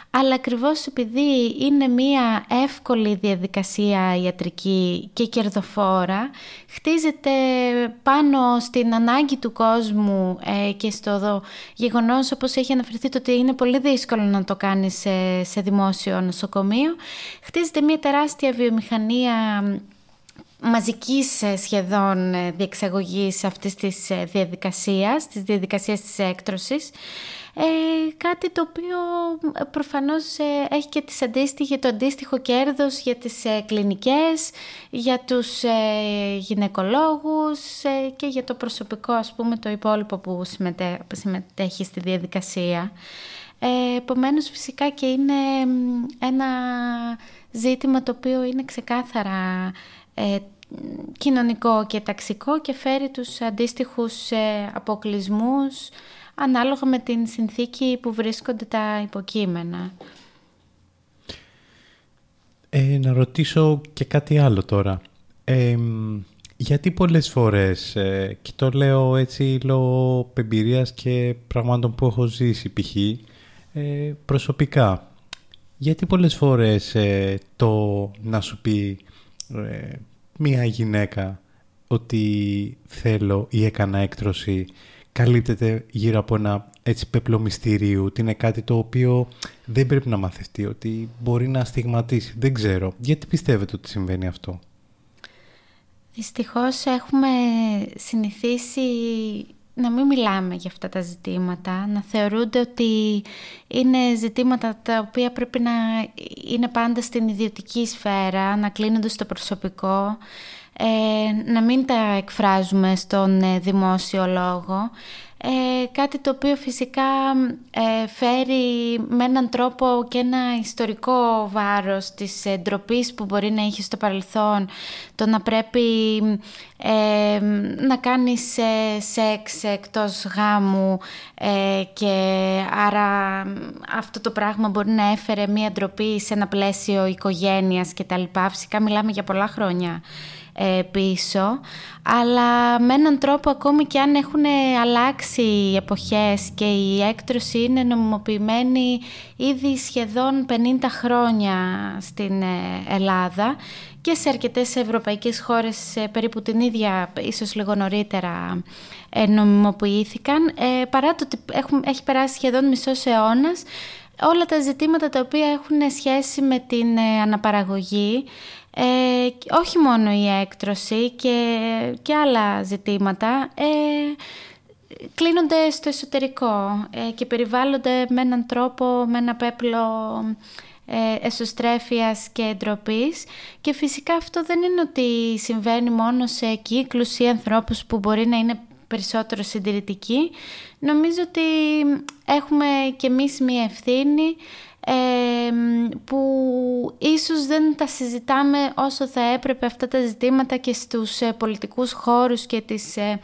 αλλά ακριβώς επειδή είναι μια εύκολη διαδικασία ιατρική και κερδοφόρα, χτίζεται πάνω στην ανάγκη του κόσμου ε, και στο γεγονός όπως έχει αναφερθεί το ότι είναι πολύ δύσκολο να το κάνεις σε, σε δημόσιο νοσοκομείο, χτίζεται μια τεράστια βιομηχανία μαζικής ε, σχεδόν ε, διεξαγωγής αυτής της διαδικασίας, της διαδικασίας της έκτρωσης ε, κάτι το οποίο ε, προφανώς ε, έχει και τις αντίστοιχη, το αντίστοιχο κέρδος για τις ε, κλινικές, για τους γυναικολόγους και για το προσωπικό ας πούμε το υπόλοιπο που συμμετέχει στη διαδικασία. Ε, επομένως φυσικά και είναι ένα ζήτημα το οποίο είναι ξεκάθαρα κοινωνικό και ταξικό και φέρει τους αντίστοιχους αποκλισμούς ανάλογα με την συνθήκη που βρίσκονται τα υποκείμενα. Ε, να ρωτήσω και κάτι άλλο τώρα. γιατί πολλές φορές, ε, και το λέω έτσι λόγω εμπειρίας και πραγμάτων που έχω ζήσει π.χ. Ε, προσωπικά, γιατί πολλές φορές ε, το να σου πει μία γυναίκα ότι θέλω ή έκανα έκτρωση καλύπτεται γύρω από ένα έτσι πέπλο μυστηρίου, ότι είναι κάτι το οποίο δεν πρέπει να μαθευτεί, ότι μπορεί να στιγματίσει. Δεν ξέρω. Γιατί πιστεύετε ότι συμβαίνει αυτό; Δυστυχώς έχουμε συνηθίσει να μην μιλάμε για αυτά τα ζητήματα, να θεωρούνται ότι είναι ζητήματα τα οποία πρέπει να είναι πάντα στην ιδιωτική σφαίρα, να κλείνονται στο προσωπικό ε, να μην τα εκφράζουμε στον ε, δημόσιο λόγο. Ε, κάτι το οποίο φυσικά ε, φέρει με έναν τρόπο και ένα ιστορικό βάρος της ντροπή που μπορεί να έχει στο παρελθόν το να πρέπει να κάνεις σεξ εκτός γάμου και άρα αυτό το πράγμα μπορεί να έφερε μία ντροπή σε ένα πλαίσιο οικογένειας και τα λοιπά. Φυσικά μιλάμε για πολλά χρόνια ε, πίσω αλλά με έναν τρόπο ακόμη και αν έχουν αλλάξει οι εποχές και η έκτρωση είναι νομιμοποιημένη ήδη σχεδόν 50 χρόνια στην ε, Ελλάδα και σε αρκετές ευρωπαϊκές χώρες περίπου την ίδια, ίσως λίγο νωρίτερα ε, νομιμοποιήθηκαν. Παρά το ότι έχει περάσει σχεδόν μισός αιώνας όλα τα ζητήματα τα οποία έχουν σχέση με την αναπαραγωγή ε, όχι μόνο η έκτρωση και, και άλλα ζητήματα ε, κλείνονται στο εσωτερικό ε, και περιβάλλονται με έναν τρόπο, με ένα πέπλο ε, εσωστρέφειας και ντροπής. και φυσικά αυτό δεν είναι ότι συμβαίνει μόνο σε κύκλους ή ανθρώπους που μπορεί να είναι περισσότερο συντηρητικοί. Νομίζω ότι έχουμε και εμείς μία ευθύνη που ίσως δεν τα συζητάμε όσο θα έπρεπε αυτά τα ζητήματα και στους ε, πολιτικούς χώρους και τις ε,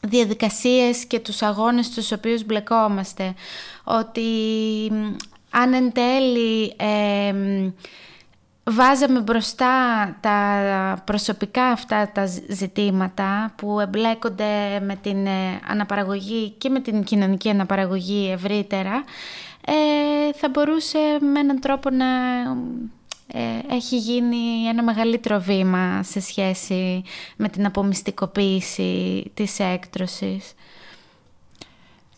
διαδικασίες και τους αγώνες στους οποίους μπλεκόμαστε. Ότι αν εν τέλει βάζαμε μπροστά τα προσωπικά αυτά τα ζητήματα που εμπλέκονται με την ε, αναπαραγωγή και με την κοινωνική αναπαραγωγή ευρύτερα ε, θα μπορούσε με έναν τρόπο να ε, έχει γίνει ένα μεγαλύτερο βήμα σε σχέση με την απομυστικοποίηση της έκτρωσης.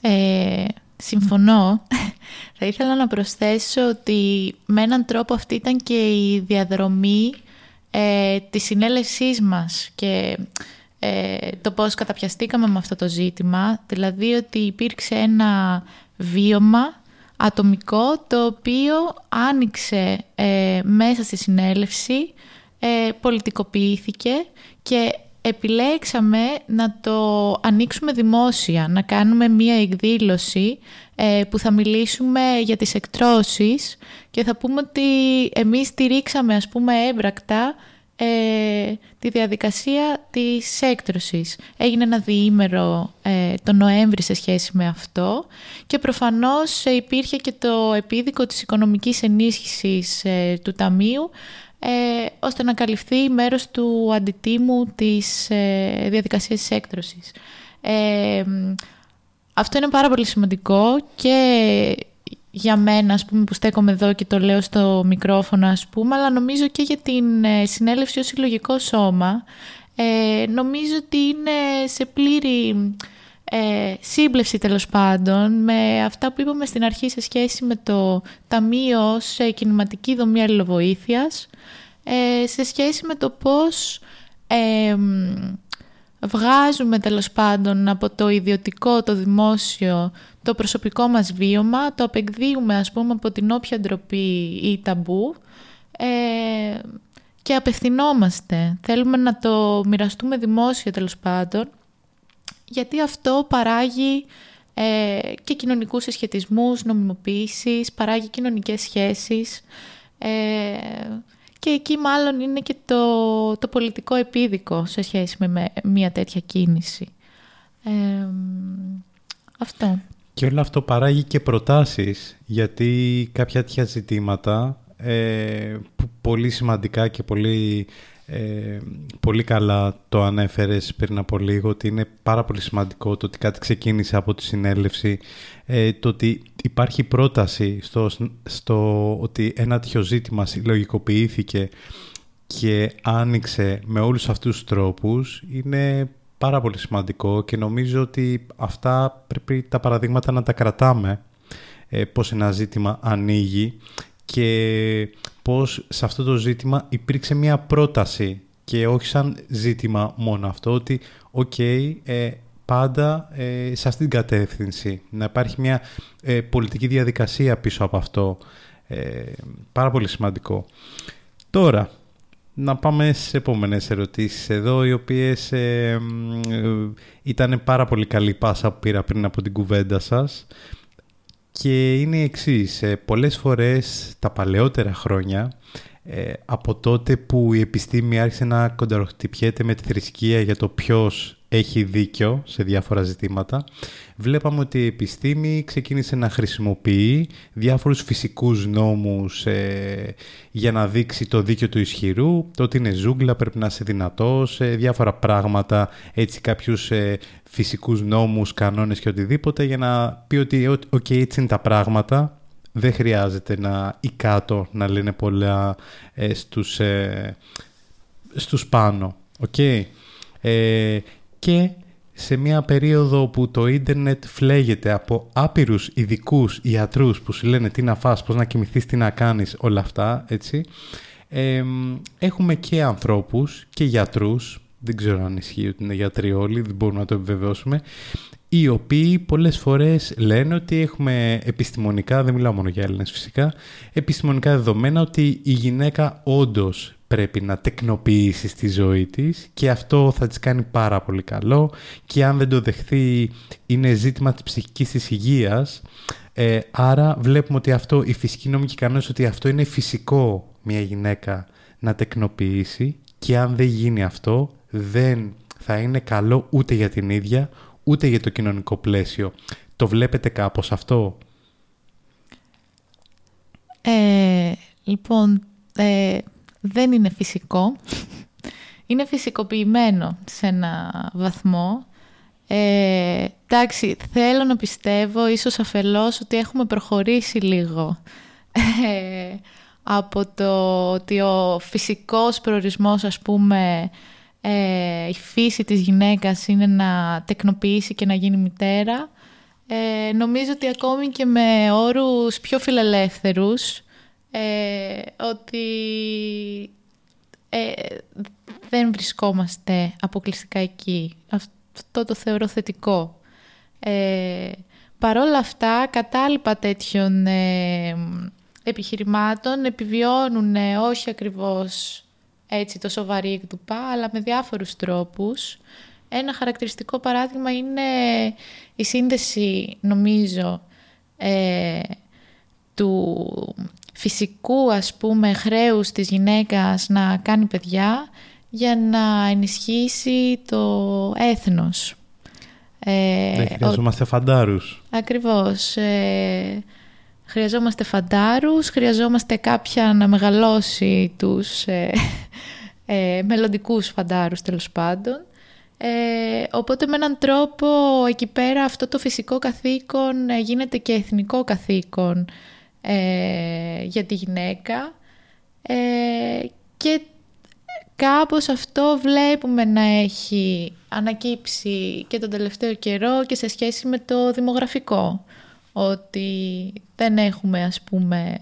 Ε, συμφωνώ. *laughs* Θα ήθελα να προσθέσω ότι με έναν τρόπο αυτή ήταν και η διαδρομή ε, της συνέλευσής μας και ε, το πώς καταπιαστήκαμε με αυτό το ζήτημα. Δηλαδή ότι υπήρξε ένα βίωμα ατομικό το οποίο άνοιξε ε, μέσα στη συνέλευση, ε, πολιτικοποιήθηκε και επιλέξαμε να το ανοίξουμε δημόσια, να κάνουμε μία εκδήλωση ε, που θα μιλήσουμε για τις εκτρώσεις και θα πούμε ότι εμείς στηρίξαμε ας πούμε έμπρακτα ε, τη διαδικασία της έκτρωσης. Έγινε ένα διήμερο ε, το Νοέμβρη σε σχέση με αυτό και προφανώς ε, υπήρχε και το επίδικο της οικονομικής ενίσχυσης ε, του Ταμείου ώστε να καλυφθεί μέρος του αντιτίμου της διαδικασίας της έκτρωσης. αυτό είναι πάρα πολύ σημαντικό και για μένα ας πούμε, που στέκομαι εδώ και το λέω στο μικρόφωνο ας πούμε, αλλά νομίζω και για την ε, συνέλευση ως συλλογικό σώμα. Ε, νομίζω ότι είναι σε πλήρη ε, σύμπλευση τέλος πάντων με αυτά που είπαμε στην αρχή σε σχέση με το Ταμείο σε κινηματική δομή αλληλοβοήθειας, ε, σε σχέση με το πώς ε, βγάζουμε τέλος πάντων από το ιδιωτικό, το δημόσιο, το προσωπικό μας βίωμα, το απεκδίουμε ας πούμε από την όποια ντροπή ή ταμπού ε, και απευθυνόμαστε. Θέλουμε να το μοιραστούμε δημόσια τέλος πάντων, γιατί αυτό παράγει ε, και κοινωνικούς συσχετισμούς, νομιμοποίησεις, παράγει κοινωνικές σχέσεις ε, και εκεί μάλλον είναι και το, το πολιτικό επίδικο σε σχέση με, μια τέτοια κίνηση. Ε, αυτό. Και όλο αυτό παράγει και προτάσεις, γιατί κάποια τέτοια ζητήματα ε, που πολύ σημαντικά και πολύ, ε, πολύ καλά το ανέφερες πριν από λίγο, ότι είναι πάρα πολύ σημαντικό το ότι κάτι ξεκίνησε από τη συνέλευση, ε, το ότι υπάρχει πρόταση στο, στο ότι ένα τέτοιο ζήτημα συλλογικοποιήθηκε και άνοιξε με όλους αυτούς τους τρόπους, είναι πάρα πολύ σημαντικό και νομίζω ότι αυτά πρέπει τα παραδείγματα να τα κρατάμε ε, πώς ένα ζήτημα ανοίγει και πώς σε αυτό το ζήτημα υπήρξε μια πρόταση και όχι σαν ζήτημα μόνο αυτό ότι οκ, ε, πάντα ε, σε αυτή την κατεύθυνση να υπάρχει μια ε, πολιτική διαδικασία πίσω από αυτό πάρα πολύ σημαντικό. Τώρα να πάμε σε επόμενες ερωτήσεις εδώ, οι οποίες ε, ήταν πάρα πολύ καλή πάσα που πήρα πριν από την κουβέντα σας. Και είναι η εξής, ε, πολλές φορές τα παλαιότερα χρόνια, ε, από τότε που η επιστήμη άρχισε να κονταροχτυπιέται με τη θρησκεία για το ποιος έχει δίκιο σε διάφορα ζητήματα, βλέπαμε ότι η επιστήμη ξεκίνησε να χρησιμοποιεί διάφορους φυσικούς νόμους ε, για να δείξει το δίκιο του ισχυρού, το ότι είναι ζούγκλα, πρέπει να είσαι δυνατός, ε, διάφορα πράγματα, έτσι κάποιους ε, φυσικούς νόμους, κανόνες και οτιδήποτε, για να πει ότι «ΟΚ, έτσι είναι τα πράγματα, δεν χρειάζεται να ή κάτω να λένε πολλά ε, στους, στους πάνω». Okay. Και σε μια περίοδο που το ίντερνετ φλέγεται από άπειρους ειδικούς ιατρούς που σου λένε τι να φας, πώς να κοιμηθείς, τι να κάνεις, όλα αυτά, έτσι. έχουμε και ανθρώπους και γιατρούς, δεν ξέρω αν ισχύει ότι είναι γιατροί όλοι, δεν μπορούμε να το επιβεβαιώσουμε, οι οποίοι πολλές φορές λένε ότι έχουμε επιστημονικά, δεν μιλάω μόνο για Έλληνες φυσικά, επιστημονικά δεδομένα ότι η γυναίκα όντως πρέπει να τεκνοποιήσεις στη ζωή της και αυτό θα της κάνει πάρα πολύ καλό και αν δεν το δεχθεί είναι ζήτημα της ψυχικής της υγείας ε, άρα βλέπουμε ότι αυτό, η φυσική νόμη και κανόνες ότι αυτό είναι φυσικό μια γυναίκα να τεκνοποιήσει και αν δεν γίνει αυτό δεν θα είναι καλό ούτε για την ίδια ούτε για το κοινωνικό πλαίσιο. Το βλέπετε κάπως αυτό; Ε, λοιπόν, ε, δεν είναι φυσικό. Είναι φυσικοποιημένο σε ένα βαθμό. Ε, εντάξει, θέλω να πιστεύω, ίσως αφελώς, ότι έχουμε προχωρήσει λίγο ε, από το ότι ο φυσικός προορισμός, ας πούμε, ε, η φύση της γυναίκας είναι να τεκνοποιήσει και να γίνει μητέρα. Ε, νομίζω ότι ακόμη και με όρους πιο φιλελεύθερους ε, ότι ε, δεν βρισκόμαστε αποκλειστικά εκεί. Αυτό το θεωρώ θετικό. Ε, παρόλα αυτά, κατάλοιπα τέτοιων ε, επιχειρημάτων επιβιώνουν όχι ακριβώς έτσι το σοβαρή εκδουπά, αλλά με διάφορους τρόπους. Ένα χαρακτηριστικό παράδειγμα είναι η σύνδεση, νομίζω, του φυσικού ας πούμε χρέους της γυναίκας να κάνει παιδιά για να ενισχύσει το έθνος. Ε, Δεν χρειαζόμαστε φαντάρους. Ακριβώς. Ε, χρειαζόμαστε φαντάρους, χρειαζόμαστε κάποια να μεγαλώσει τους ε, ε, μελλοντικούς φαντάρους τέλος πάντων. Ε, οπότε με έναν τρόπο εκεί πέρα αυτό το φυσικό καθήκον ε, γίνεται και εθνικό καθήκον ε, για τη γυναίκα ε, και κάπως αυτό βλέπουμε να έχει ανακύψει και τον τελευταίο καιρό και σε σχέση με το δημογραφικό ότι δεν έχουμε ας πούμε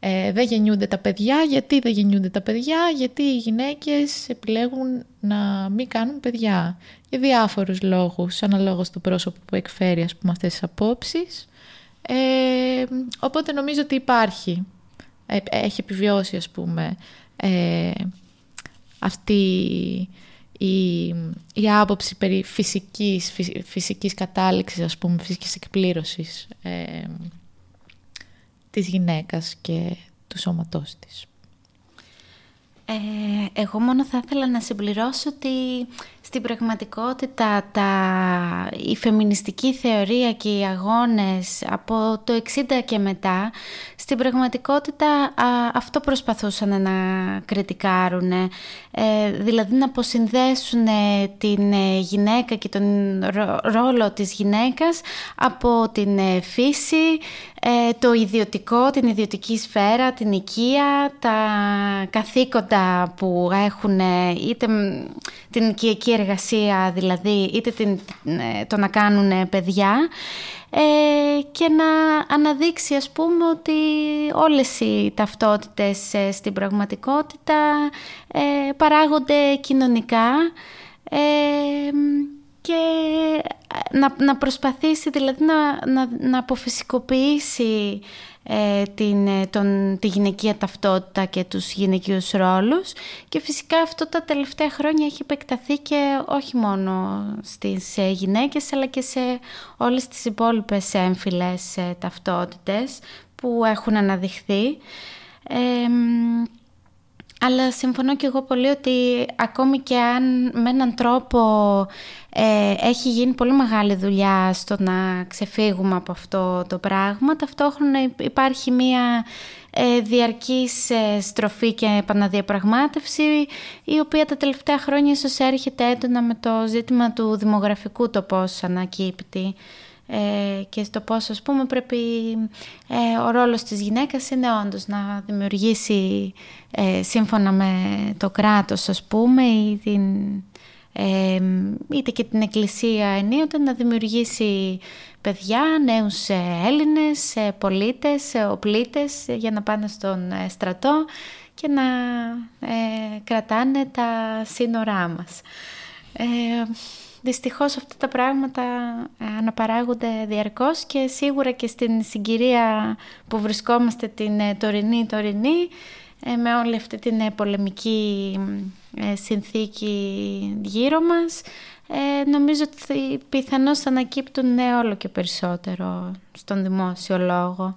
ε, δεν γεννιούνται τα παιδιά. Γιατί δεν γεννιούνται τα παιδιά, γιατί οι γυναίκες επιλέγουν να μην κάνουν παιδιά. Για διάφορους λόγους, αναλόγως του πρόσωπο που εκφέρει ας πούμε, αυτές τις απόψεις. Ε, οπότε νομίζω ότι υπάρχει, ε, έχει επιβιώσει ας πούμε ε, αυτή η, η άποψη περί φυσικής, φυσικής κατάληξης, ας πούμε, φυσικής εκπλήρωσης ε, της γυναίκας και του σώματός της. Ε, εγώ μόνο θα ήθελα να συμπληρώσω ότι στην πραγματικότητα τα, η φεμινιστική θεωρία και οι αγώνες από το 60 και μετά στην πραγματικότητα αυτό προσπαθούσαν να κριτικάρουν ε, δηλαδή να αποσυνδέσουν την ε, γυναίκα και τον ρόλο της γυναίκας από την ε, φύση το ιδιωτικό, την ιδιωτική σφαίρα, την οικία, τα καθήκοντα που έχουν είτε την οικιακή εργασία δηλαδή, είτε την, ε, το να κάνουν παιδιά ε, και να αναδείξει ας πούμε ότι όλες οι ταυτότητες ε, στην πραγματικότητα παράγονται κοινωνικά και να, να προσπαθήσει δηλαδή να, να, να αποφυσικοποιήσει ε, την, ε, τον, τη γυναικεία ταυτότητα και τους γυναικείους ρόλους και φυσικά αυτό τα τελευταία χρόνια έχει επεκταθεί και όχι μόνο στις ε, γυναίκες αλλά και σε όλες τις υπόλοιπες έμφυλες ταυτότητες που έχουν αναδειχθεί. Αλλά συμφωνώ και εγώ πολύ ότι ακόμη και αν με έναν τρόπο ε, έχει γίνει πολύ μεγάλη δουλειά στο να ξεφύγουμε από αυτό το πράγμα. Ταυτόχρονα υπάρχει μία ε, διαρκής ε, στροφή και επαναδιαπραγμάτευση η οποία τα τελευταία χρόνια ίσως έρχεται έντονα με το ζήτημα του δημογραφικού το πώς ανακύπτει ε, και στο πώς ας πούμε πρέπει ε, ο ρόλος της γυναίκας είναι όντως να δημιουργήσει ε, σύμφωνα με το κράτος ας πούμε ή την είτε και την Εκκλησία ενίοτε να δημιουργήσει παιδιά, νέους ε, Έλληνες, ε, πολίτες, ε, οπλίτες για να πάνε στον στρατό και να κρατάνε τα σύνορά μας. Ε, δυστυχώς αυτά τα πράγματα αναπαράγονται διαρκώς και σίγουρα και στην συγκυρία που βρισκόμαστε την τωρινή τωρινή με όλη αυτή την πολεμική ε, συνθήκη γύρω μας ε, νομίζω ότι πιθανώς θα ανακύπτουν ναι, όλο και περισσότερο στον δημόσιο λόγο.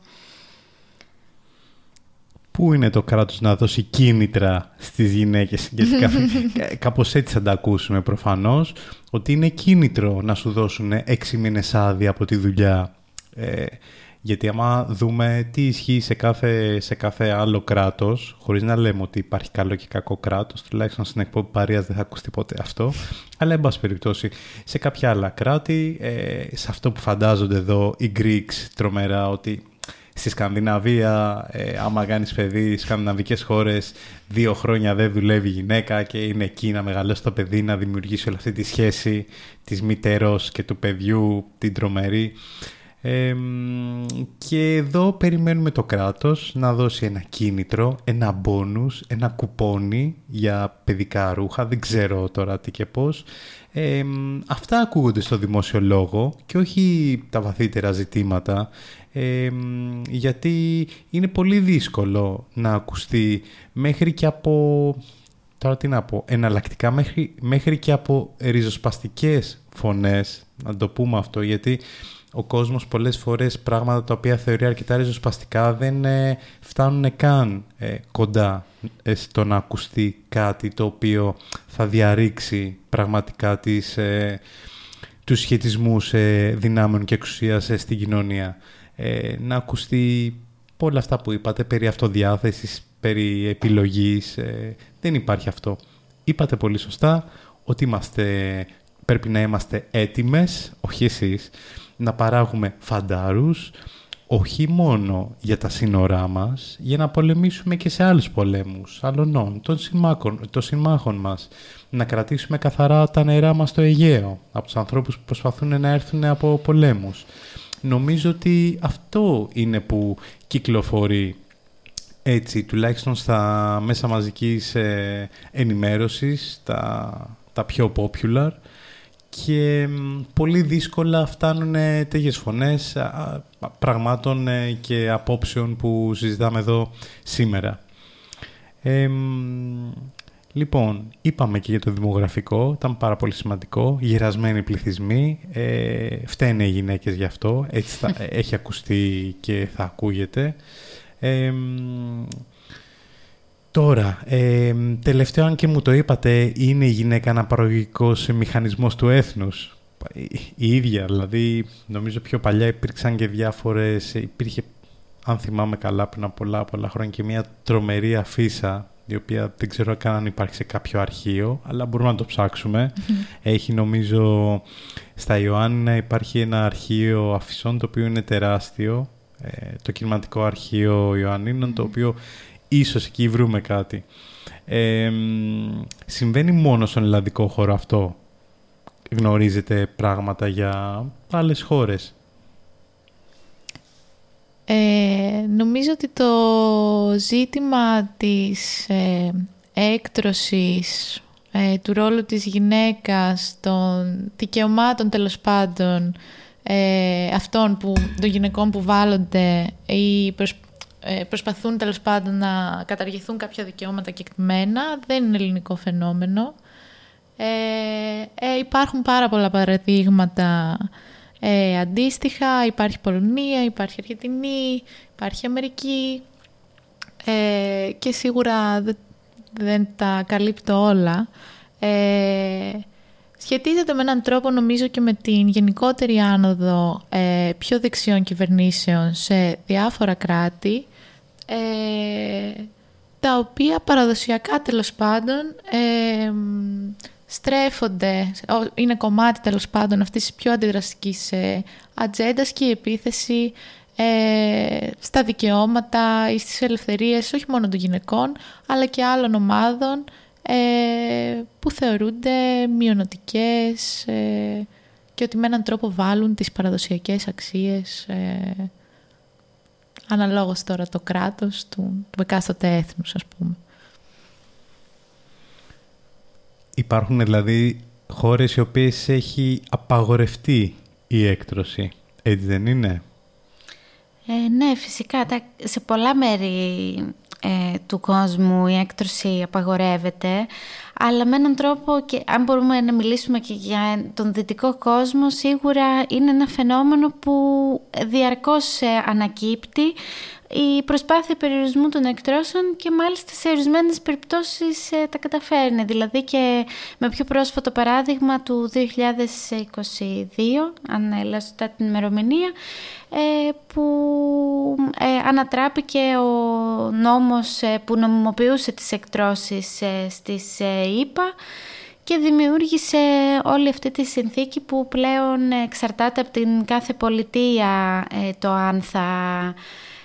Πού είναι το κράτος να δώσει κίνητρα στις γυναίκες γιατί *laughs* κάπως έτσι θα τα ακούσουμε προφανώς ότι είναι κίνητρο να σου δώσουν έξι μήνες άδεια από τη δουλειά. Ε, γιατί άμα δούμε τι ισχύει σε κάθε, σε κάθε άλλο κράτος, χωρίς να λέμε ότι υπάρχει καλό και κακό κράτος, τουλάχιστον στην εκπομπή Παρίας δεν θα ακούσει ποτέ αυτό, αλλά εν πάση περιπτώσει σε κάποια άλλα κράτη, ε, σε αυτό που φαντάζονται εδώ οι Greeks τρομερά ότι στη Σκανδιναβία, ε, άμα κάνεις παιδί στις σκανδιναβικές χώρες, δύο χρόνια δεν δουλεύει η γυναίκα και είναι εκεί να μεγαλώσει το παιδί, να δημιουργήσει όλη αυτή τη σχέση της μητέρω και του παιδιού, την τρομερή και εδώ περιμένουμε το κράτος να δώσει ένα κίνητρο, ένα μπόνους, ένα κουπόνι για παιδικά ρούχα, δεν ξέρω τώρα τι και πώς. αυτά ακούγονται στο δημόσιο λόγο και όχι τα βαθύτερα ζητήματα, γιατί είναι πολύ δύσκολο να ακουστεί μέχρι και από, τώρα τι να πω, εναλλακτικά μέχρι, μέχρι και από ριζοσπαστικές φωνές, να το πούμε αυτό, γιατί ο κόσμος πολλές φορές πράγματα τα οποία θεωρεί αρκετά ριζοσπαστικά δεν ε, φτάνουν καν ε, κοντά ε, στο να ακουστεί κάτι το οποίο θα διαρρήξει πραγματικά τις, ε, τους σχετισμούς δυνάμεων και εξουσίας στην κοινωνία. Να ακουστεί όλα αυτά που είπατε περί αυτοδιάθεσης, περί επιλογής. δεν υπάρχει αυτό. Είπατε πολύ σωστά ότι είμαστε, πρέπει να είμαστε έτοιμες, όχι εσείς, να παράγουμε φαντάρους, όχι μόνο για τα σύνορά μας, για να πολεμήσουμε και σε άλλους πολέμους, άλλων των συμμάχων, των συμμάχων μας. Να κρατήσουμε καθαρά τα νερά μας στο Αιγαίο, από τους ανθρώπους που προσπαθούν να έρθουν από πολέμους. Νομίζω ότι αυτό είναι που κυκλοφορεί έτσι, τουλάχιστον στα μέσα μαζικής ε, ενημέρωσης, τα, τα πιο popular, και πολύ δύσκολα φτάνουν τέτοιες φωνές πραγμάτων ε, και απόψεων που συζητάμε εδώ σήμερα. Λοιπόν, είπαμε και για το δημογραφικό, ήταν πάρα πολύ σημαντικό, γυρασμένοι πληθυσμοί, ε, φταίνε οι γυναίκες γι' αυτό, έτσι θα, *laughs* έχει ακουστεί και θα ακούγεται. Τώρα, ε, τελευταίο αν και μου το είπατε, είναι η γυναίκα ένα παραγωγικός μηχανισμός του έθνους. Η ίδια, δηλαδή, νομίζω πιο παλιά υπήρξαν και διάφορες, υπήρχε, αν θυμάμαι καλά, πριν από πολλά, πολλά χρόνια και μια τρομερή αφίσα, η οποία δεν ξέρω καν αν υπάρχει σε κάποιο αρχείο, αλλά μπορούμε να το ψάξουμε. *laughs* Έχει, νομίζω, στα Ιωάννη υπάρχει ένα αρχείο αφισών, το οποίο είναι τεράστιο, ε, το κινηματικό αρχείο Ιωαννίνων, το οποίο ίσως εκεί βρούμε κάτι. συμβαίνει μόνο στον ελλαδικό χώρο αυτό. Γνωρίζετε πράγματα για άλλες χώρες. Ε, νομίζω ότι το ζήτημα της ε, έκτρωσης ε, του ρόλου της γυναίκας, των δικαιωμάτων τέλος πάντων, ε, αυτών που, των γυναικών που βάλλονται ή προσ, ε, προσπαθούν τέλος πάντων να καταργηθούν κάποια δικαιώματα κεκτημένα. Δεν είναι ελληνικό φαινόμενο. Ε, ε, υπάρχουν πάρα πολλά παραδείγματα ε, αντίστοιχα. Υπάρχει Πολωνία, υπάρχει Αργεντινή, υπάρχει Αμερική ε, και σίγουρα δεν, δεν τα καλύπτω όλα. Ε, σχετίζεται με έναν τρόπο νομίζω και με την γενικότερη άνοδο ε, πιο δεξιών κυβερνήσεων σε διάφορα κράτη ε, τα οποία παραδοσιακά τέλος πάντων ε, στρέφονται, είναι κομμάτι τέλος πάντων αυτής της πιο αντιδραστικής ε, ατζέντας και η επίθεση ε, στα δικαιώματα ή στις ελευθερίες όχι μόνο των γυναικών αλλά και άλλων ομάδων ε, που θεωρούνται μειονοτικές ε, και ότι με έναν τρόπο βάλουν τις παραδοσιακές αξίες αναλόγως τώρα το κράτος του, του εκάστοτε έθνους, ας πούμε. Υπάρχουν δηλαδή χώρες οι οποίες έχει απαγορευτεί η έκτρωση, έτσι δεν είναι; Ε, ναι, φυσικά. Σε πολλά μέρη ε, του κόσμου η έκτρωση απαγορεύεται, αλλά με έναν τρόπο, και αν μπορούμε να μιλήσουμε και για τον δυτικό κόσμο, σίγουρα είναι ένα φαινόμενο που διαρκώς ε, ανακύπτει η προσπάθεια περιορισμού των εκτρώσεων και μάλιστα σε ορισμένες περιπτώσεις ε, τα καταφέρνει. Δηλαδή και με πιο πρόσφατο παράδειγμα του 2022, αν λέω σωστά την ημερομηνία, ε, που ε, ανατράπηκε ο νόμος που νομιμοποιούσε τις εκτρώσεις στις ΙΠΑ και δημιούργησε όλη αυτή τη συνθήκη που πλέον εξαρτάται από την κάθε πολιτεία το αν θα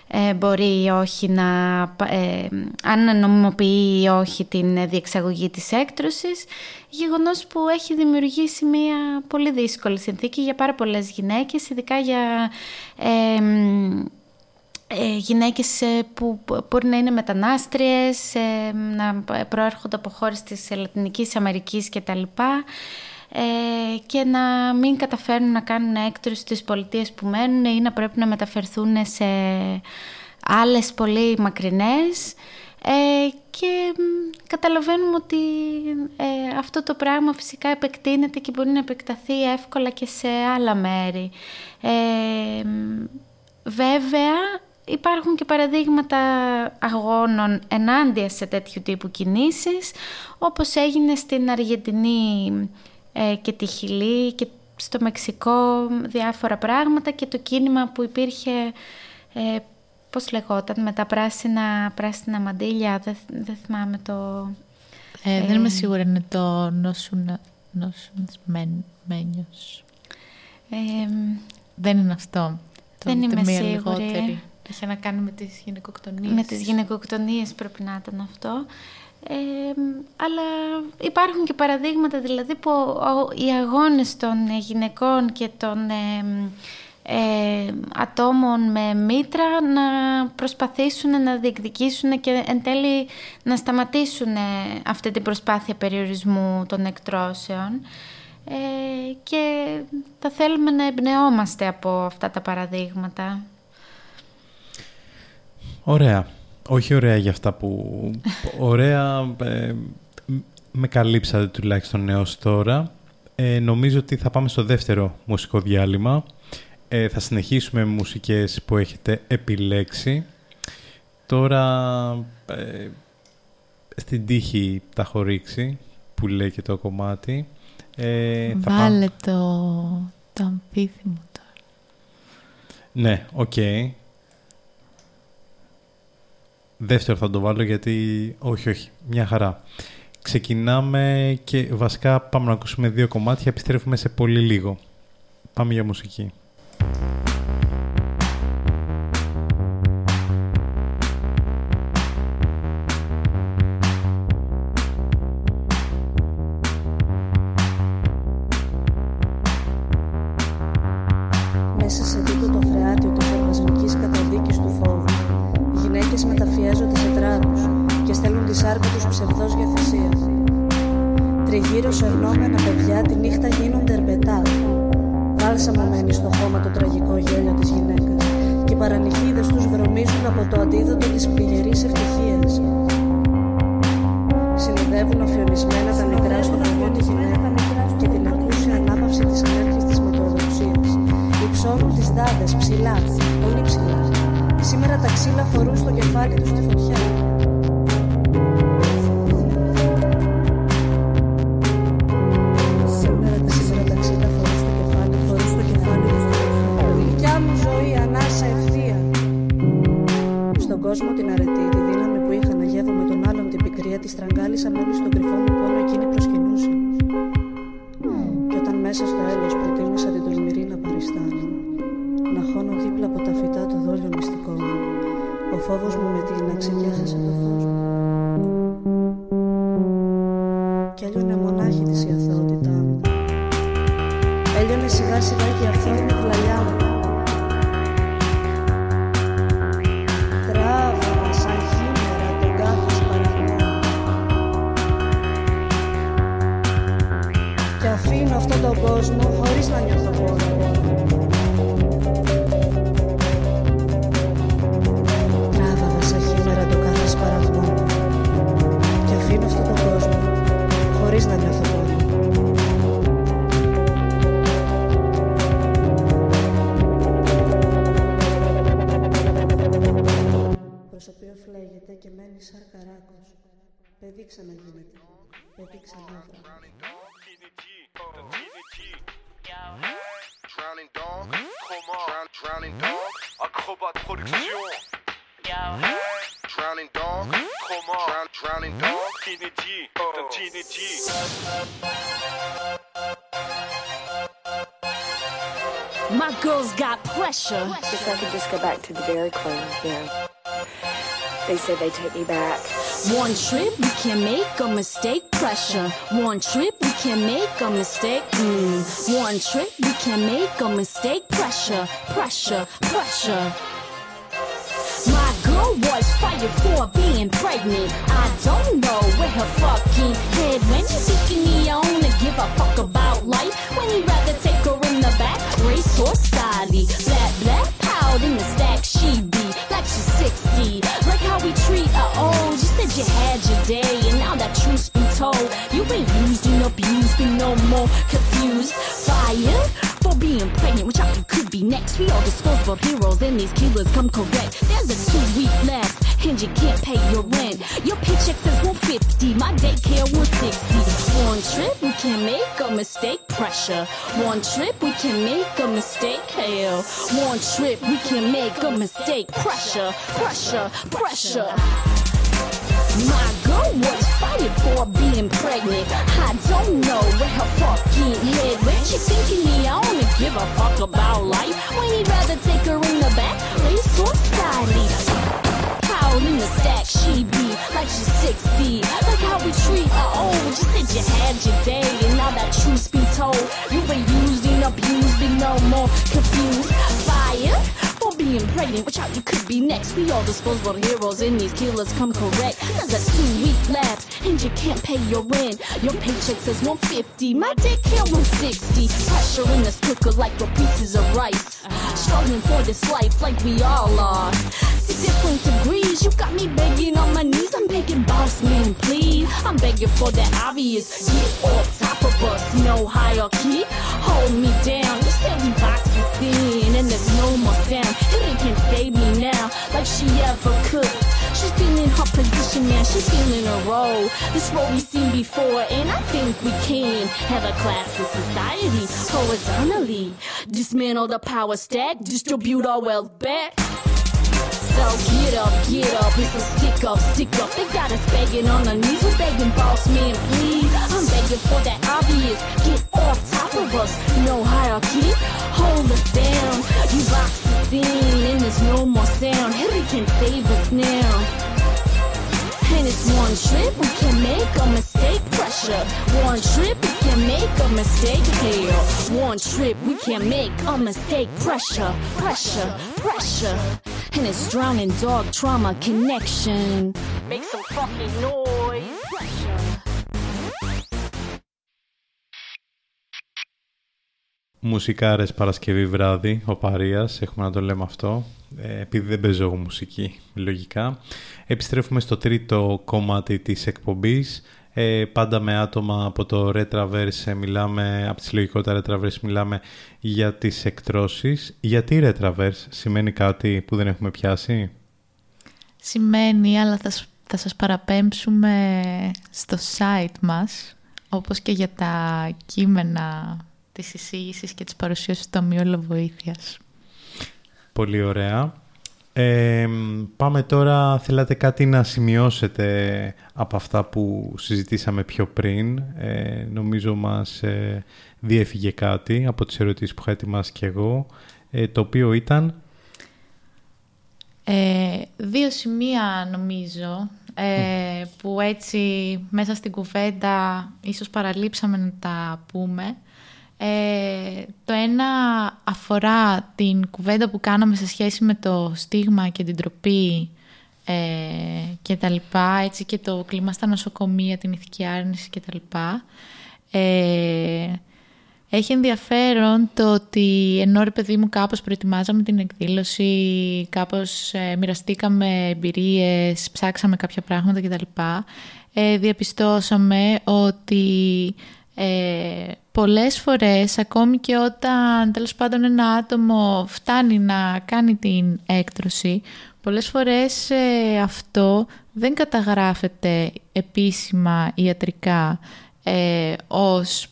ε, μπορεί ή όχι να, ε, αν νομιμοποιεί ή όχι την διεξαγωγή της έκτρωσης, γεγονός που έχει δημιουργήσει μια πολύ δύσκολη συνθήκη για πάρα πολλές γυναίκες, ειδικά για ε, ε, γυναίκες που μπορεί να είναι μετανάστριες, να προέρχονται από χώρες της Λατινικής Αμερικής κτλ. Ε, και να μην καταφέρνουν να κάνουν έκτρωση στις πολιτείες που μένουν ή να πρέπει να μεταφερθούν σε άλλες πολύ μακρινές Ε, και καταλαβαίνουμε ότι ε, αυτό το πράγμα φυσικά επεκτείνεται και μπορεί να επεκταθεί εύκολα και σε άλλα μέρη. Ε, βέβαια υπάρχουν και παραδείγματα αγώνων ενάντια σε τέτοιου τύπου κινήσεις όπως έγινε στην Αργεντινή ε, και τη Χιλή και στο Μεξικό διάφορα πράγματα και το κίνημα που υπήρχε ε, πώς λεγόταν με τα πράσινα, πράσινα μαντήλια δεν, δεν θυμάμαι το... Ε, δεν είμαι σίγουρη είναι το νόσουν, μένιος. δεν είναι αυτό. δεν είμαι σίγουρη. Λιγότερη. Είχε να κάνει με τις γυναικοκτονίες. Με τις γυναικοκτονίες πρέπει να ήταν αυτό. Ε, αλλά υπάρχουν και παραδείγματα δηλαδή που οι αγώνες των γυναικών και των ε, ατόμων με μήτρα να προσπαθήσουν να διεκδικήσουν και εν τέλει να σταματήσουν αυτή την προσπάθεια περιορισμού των εκτρώσεων ε, και θα θέλουμε να εμπνεόμαστε από αυτά τα παραδείγματα. Ωραία. Όχι ωραία για αυτά που... ωραία... Ε, με καλύψατε τουλάχιστον έως τώρα. Ε, νομίζω ότι θα πάμε στο δεύτερο μουσικό διάλειμμα. Ε, θα συνεχίσουμε με μουσικές που έχετε επιλέξει. Τώρα ε, στην τύχη τα έχω ρίξει, που λέει και το κομμάτι. Ε, Βάλε το, το αμφίθυμο τώρα. Ναι, οκ. Δεύτερο θα το βάλω γιατί... Όχι, όχι. Μια χαρά. Ξεκινάμε και βασικά πάμε να ακούσουμε δύο κομμάτια. Επιστρέφουμε σε πολύ λίγο. Πάμε για μουσική. προσερνόμενα παιδιά τη νύχτα γίνονται ερπετά. Βάλσα μένει στο χώμα το τραγικό γέλιο της γυναίκας! και οι παρανυχίδες τους βρωμίζουν από το αντίδοτο to just go back to the Dairy Queen. Yeah. They say they take me back. One trip, we can make a mistake. Pressure. One trip, we can make a mistake. Mm. One trip, we can make a mistake. Pressure, pressure, pressure. My girl was fired for being pregnant. I don't know where her fucking head went. She's seeking me on to give a fuck about life when he'd rather take her in the back, race or style. Black, black, piled in the stack, she be like she's 60. Like how we treat her oh, old. You said you had your day, and now that truth's been told, you ain't used and abused be no more confused. Fired? Being pregnant, which I think could be next. We all disposable heroes, and these killers come correct. There's a two week lapse, and you can't pay your rent. Your paycheck says 150, my daycare 160. One trip, we can make a mistake. Pressure. One trip, we can make a mistake. Hell. One trip, we can make a mistake. Pressure, pressure, pressure. My girl was fired for being pregnant. I don't know where her fucking head went. She thinking me, I only give a fuck about life. When he'd rather take her in the back, lay suicidally. Proud in the stack, she be like she's 60. Like how we treat her old. You said you had your day, and now that truth be told, you ain't used and abused and no more confused. Fire being pregnant, which out you could be next. We all disposable heroes, and these killers come correct. There's a two week lapse, and you can't pay your rent. Your paycheck says 150, my daycare 160. Pressure in this cooker like your pieces of rice. Struggling for this life like we all are. To different degrees, you got me begging on my knees. I'm begging, boss man, please. I'm begging for the obvious. Get off top of us, no hierarchy. Hold me down. You said we boxes in, and there's no more sound. It can save me now, like she ever could. She's feeling her position now, she's feeling her role. This role we've seen before, and I think we can have a class in society horizontally. Dismantle the power stack, distribute our wealth back. So get up, get up, it's a stick up, stick up. They got us begging on our knees, we're begging boss man, please. I'm begging for that obvious. Get off top of us, no hierarchy. Hold us down, you box us in, and there's no more sound. Harry can save us now. And it's one trip, we can make a mistake. Pressure. One trip, we can make a mistake. Hell. One trip, we can make a mistake. Pressure, pressure, pressure. And it's drowning dog trauma connection. Make some fucking noise. Μουσικάρες Παρασκευή βράδυ, ο Παρίας, έχουμε να το λέμε αυτό, ε, επειδή δεν παίζω εγώ μουσική, λογικά. Επιστρέφουμε στο τρίτο κομμάτι της εκπομπής, ε, πάντα με άτομα από το Retraverse μιλάμε, από τις λογικότερα Retraverse μιλάμε για τις εκτρώσεις. Γιατί Retraverse σημαίνει κάτι που δεν έχουμε πιάσει; Σημαίνει, αλλά θα, σ- θα σας παραπέμψουμε στο site μας, όπως και για τα κείμενα της εισήγησης και της παρουσίασης του Ταμείου Βοήθειας. Πολύ ωραία. Ε, πάμε τώρα, θέλατε κάτι να σημειώσετε από αυτά που συζητήσαμε πιο πριν. Ε, νομίζω μας ε, διέφυγε κάτι από τις ερωτήσεις που είχα ετοιμάσει και εγώ, ε, το οποίο ήταν... Ε, δύο σημεία νομίζω ε, που έτσι μέσα στην κουβέντα ίσως παραλείψαμε να τα πούμε. Ε, το ένα αφορά την κουβέντα που κάναμε σε σχέση με το στίγμα και την τροπή ε, και τα λοιπά, έτσι και το κλίμα στα νοσοκομεία, την ηθική άρνηση και τα λοιπά. Ε, έχει ενδιαφέρον το ότι ενώ ρε παιδί μου κάπως προετοιμάζαμε την εκδήλωση, κάπως ε, μοιραστήκαμε εμπειρίες, ψάξαμε κάποια πράγματα κτλ. Ε, διαπιστώσαμε ότι ε, πολλές φορές, ακόμη και όταν τέλος πάντων ένα άτομο φτάνει να κάνει την έκτρωση, πολλές φορές ε, αυτό δεν καταγράφεται επίσημα ιατρικά ε, ως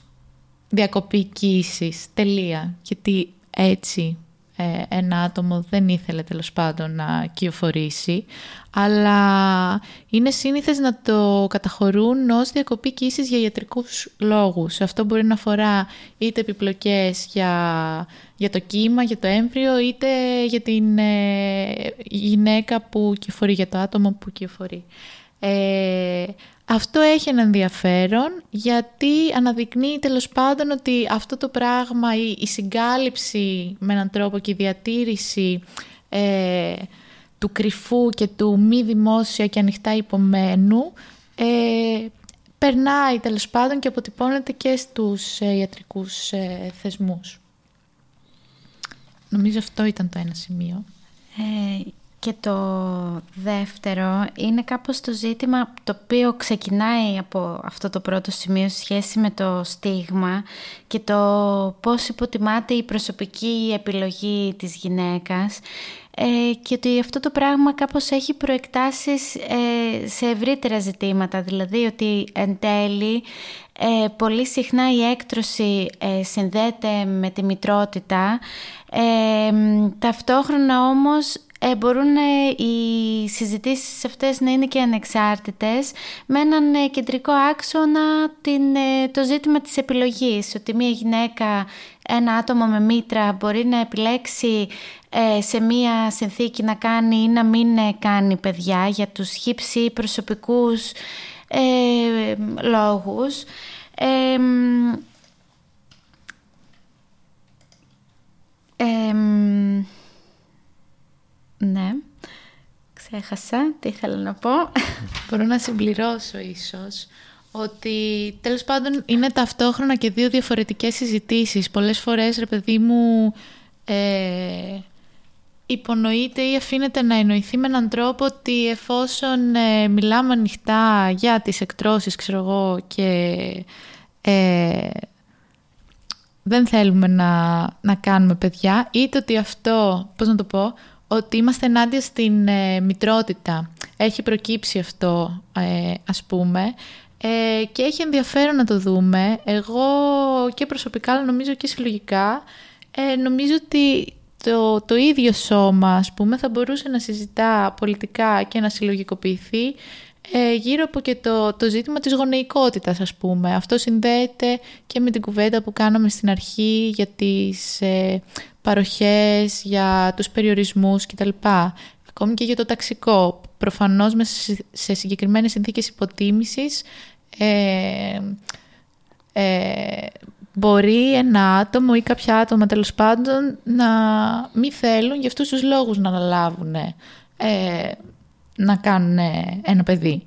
διακοπή κύσης, τελεία. Γιατί έτσι ε, ένα άτομο δεν ήθελε τέλος πάντων να κυοφορήσει, αλλά είναι σύνηθες να το καταχωρούν ως διακοπή κύσης για ιατρικούς λόγους. Αυτό μπορεί να αφορά είτε επιπλοκές για, για το κύμα, για το έμβριο, είτε για την ε, γυναίκα που κυοφορεί, για το άτομο που κυοφορεί. Ε, αυτό έχει ένα ενδιαφέρον γιατί αναδεικνύει τέλος πάντων ότι αυτό το πράγμα, η, η συγκάλυψη με έναν τρόπο και η διατήρηση ε, του κρυφού και του μη δημόσια και ανοιχτά υπομένου ε, περνάει τέλος πάντων και αποτυπώνεται και στους ε, ιατρικούς ε, θεσμούς. Νομίζω αυτό ήταν το ένα σημείο. Ε, Και το δεύτερο είναι κάπως το ζήτημα το οποίο ξεκινάει από αυτό το πρώτο σημείο σχέση με το στίγμα και το πώς υποτιμάται η προσωπική επιλογή της γυναίκας ε, και ότι αυτό το πράγμα κάπως έχει προεκτάσεις ε, σε ευρύτερα ζητήματα, δηλαδή ότι εν τέλει ε, πολύ συχνά η έκτρωση συνδέεται με τη μητρότητα, ταυτόχρονα όμως μπορούν οι συζητήσεις αυτές να είναι και ανεξάρτητες με έναν κεντρικό άξονα την, το ζήτημα της επιλογής, ότι μια γυναίκα, ένα άτομο με μήτρα μπορεί να επιλέξει ε, σε μία συνθήκη να κάνει ή να μην ε, κάνει παιδιά για τους χύψη προσωπικούς ε, λόγους. Ε, ναι, ξέχασα τι ήθελα να πω. *laughs* Μπορώ να συμπληρώσω ίσως ότι τέλος πάντων είναι ταυτόχρονα και δύο διαφορετικές συζητήσεις. Πολλές φορές, ρε παιδί μου, ε, υπονοείται ή αφήνεται να εννοηθεί με έναν τρόπο ότι εφόσον ε, μιλάμε ανοιχτά για τις εκτρώσεις, ξέρω εγώ, και ε, δεν θέλουμε να, να κάνουμε παιδιά, είτε ότι αυτό, πώς να το πω, ότι είμαστε ενάντια στην ε, μητρότητα. Έχει προκύψει αυτό, ε, ας πούμε, ε, και έχει ενδιαφέρον να το δούμε. Εγώ και προσωπικά, αλλά νομίζω και συλλογικά, νομίζω ότι το, το ίδιο σώμα, ας πούμε, θα μπορούσε να συζητά πολιτικά και να συλλογικοποιηθεί ε, γύρω από και το, το ζήτημα της γονεϊκότητας, ας πούμε. Αυτό συνδέεται και με την κουβέντα που κάναμε στην αρχή για τις ε, παροχές, για τους περιορισμούς κτλ. Ακόμη και για το ταξικό. Προφανώς μέσα σε συγκεκριμένες συνθήκες υποτίμησης ε, ε, μπορεί ένα άτομο ή κάποια άτομα τέλος πάντων να μην θέλουν για αυτούς τους λόγους να αναλάβουν ε, να κάνουν ένα παιδί.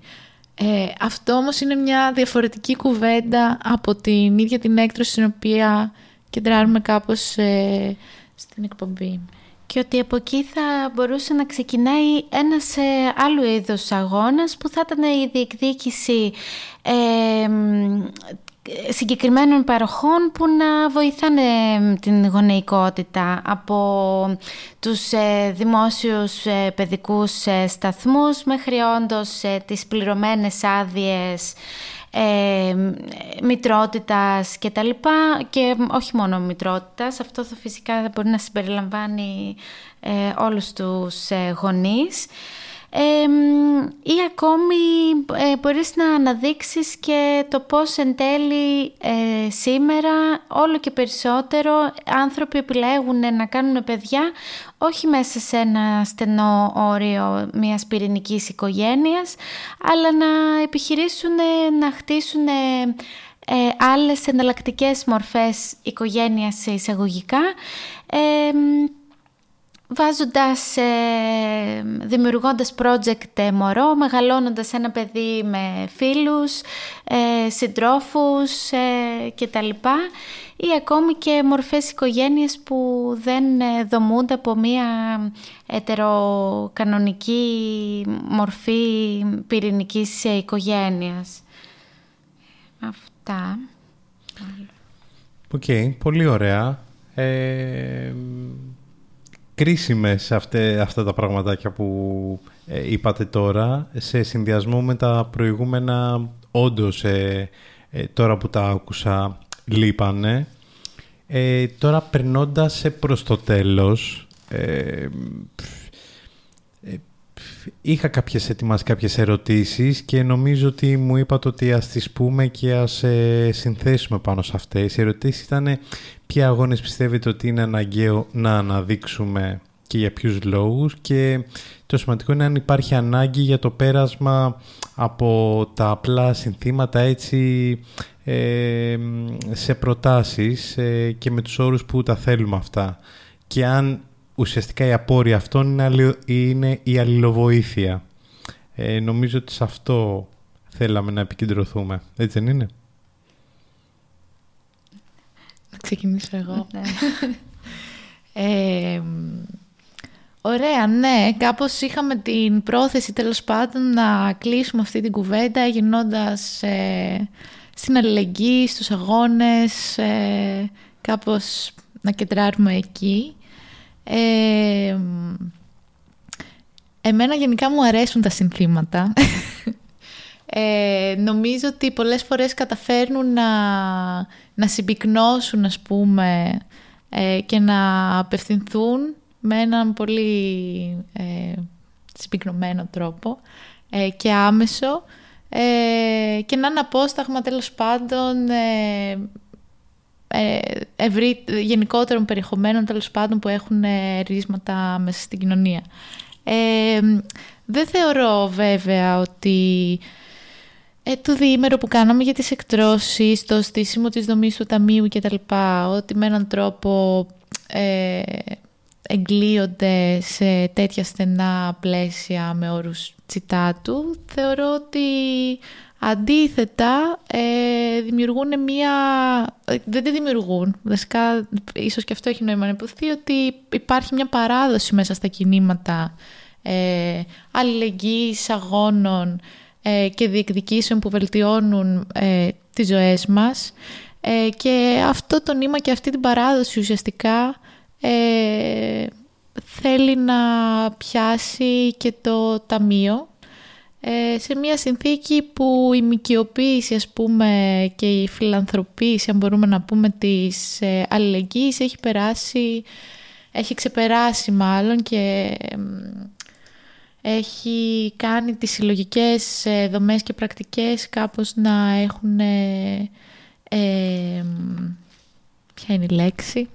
Ε, αυτό όμως είναι μια διαφορετική κουβέντα από την ίδια την έκτρωση στην οποία κεντράρουμε κάπως ε, στην εκπομπή. Και ότι από εκεί θα μπορούσε να ξεκινάει ένας ε, άλλου είδους αγώνας που θα ήταν η διεκδίκηση ε, συγκεκριμένων παροχών που να βοηθάνε την γονεϊκότητα από τους ε, δημόσιους ε, παιδικούς ε, σταθμούς μέχρι όντως τις πληρωμένες άδειες ε, μητρότητας και τα λοιπά. Και όχι μόνο μητρότητας, αυτό θα φυσικά μπορεί να συμπεριλαμβάνει ε, όλους τους ε, γονείς ή ακόμη ε, μπορείς να αναδείξεις και το πώς εν τέλει ε, σήμερα όλο και περισσότερο άνθρωποι επιλέγουν να κάνουν παιδιά όχι μέσα σε ένα στενό όριο μιας πυρηνικής οικογένειας αλλά να επιχειρήσουν να χτίσουν ε, άλλες εναλλακτικές μορφές οικογένειας εισαγωγικά βάζοντας, ε, δημιουργώντας project ε, μωρό, μεγαλώνοντας ένα παιδί με φίλους, ε, συντρόφους ε, κτλ. Ή ακόμη και μορφές οικογένειας που δεν ε, δομούνται από μία ετεροκανονική μορφή πυρηνικής οικογένειας. Αυτά. Οκ, πολύ ωραία. Ε, κρίσιμες αυτέ, αυτά τα πραγματάκια που ε, είπατε τώρα σε συνδυασμό με τα προηγούμενα όντως ε, ε, τώρα που τα άκουσα λείπανε τώρα περνώντας προς το τέλος είχα κάποιες ετοιμάσει κάποιες ερωτήσεις και νομίζω ότι μου είπατε ότι ας τις πούμε και ας συνθέσουμε πάνω σε αυτές. Οι ερωτήσεις ήταν ποια αγώνες πιστεύετε ότι είναι αναγκαίο να αναδείξουμε και για ποιους λόγους και το σημαντικό είναι αν υπάρχει ανάγκη για το πέρασμα από τα απλά συνθήματα έτσι ε, σε προτάσεις ε, και με τους όρους που τα θέλουμε αυτά και αν ουσιαστικά η απόρρια αυτών είναι, είναι η αλληλοβοήθεια. Ε, νομίζω ότι σε αυτό θέλαμε να επικεντρωθούμε. Έτσι δεν είναι; Ξεκινήσω εγώ. Ναι. ε, Ωραία, ναι. Κάπως είχαμε την πρόθεση τέλος πάντων να κλείσουμε αυτή την κουβέντα γυρνώντας ε, στην αλληλεγγύη, στους αγώνες, ε, κάπως να κεντράρουμε εκεί. Ε, εμένα γενικά μου αρέσουν τα συνθήματα. *laughs* Ε, νομίζω ότι πολλές φορές καταφέρνουν να, να συμπυκνώσουν, ας πούμε, ε, και να απευθυνθούν με έναν πολύ ε, συμπυκνωμένο τρόπο ε, και άμεσο ε, και να είναι απόσταγμα τέλος πάντων ε, ευρύ, γενικότερων περιεχομένων τέλος πάντων που έχουν ρίσματα μέσα στην κοινωνία. δεν θεωρώ βέβαια ότι ε, το διήμερο που κάναμε για τις εκτρώσεις, το στήσιμο της δομής του ταμείου κτλ. Ότι με έναν τρόπο ε, εγκλείονται σε τέτοια στενά πλαίσια με όρους τσιτάτου, θεωρώ ότι αντίθετα ε, δημιουργούν μία... Δεν τη δημιουργούν, βασικά ίσως και αυτό έχει νόημα να υποθεί, ότι υπάρχει μια παράδοση μέσα στα κινήματα ε, αλληλεγγύης, αγώνων ε, και διεκδικήσεων που βελτιώνουν ε, τις ζωές μας. Ε, και αυτό το νήμα και αυτή την παράδοση ουσιαστικά ε, θέλει να πιάσει και το ταμείο ε, σε μια συνθήκη που η μικιοποίηση ας πούμε και η φιλανθρωπίση αν μπορούμε να πούμε της ε, αλληλεγγύης έχει περάσει έχει ξεπεράσει μάλλον και έχει κάνει τις συλλογικές ε, δομές και πρακτικές κάπως να έχουν ε, ποια είναι η λέξη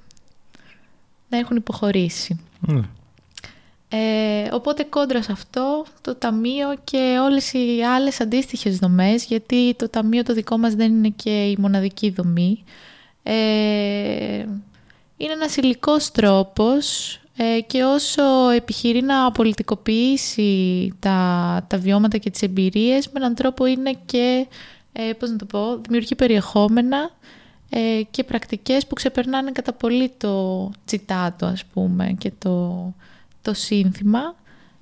να έχουν υποχωρήσει. Ναι. Ε, οπότε κόντρα σε αυτό το ταμείο και όλες οι άλλες αντίστοιχες δομές γιατί το ταμείο το δικό μας δεν είναι και η μοναδική δομή ε, είναι ένας υλικός τρόπος ε, και όσο επιχειρεί να πολιτικοποιήσει τα, τα βιώματα και τις εμπειρίες με έναν τρόπο είναι και ε, πώς να το πω, δημιουργεί περιεχόμενα ε, και πρακτικές που ξεπερνάνε κατά πολύ το τσιτάτο ας πούμε και το, το σύνθημα.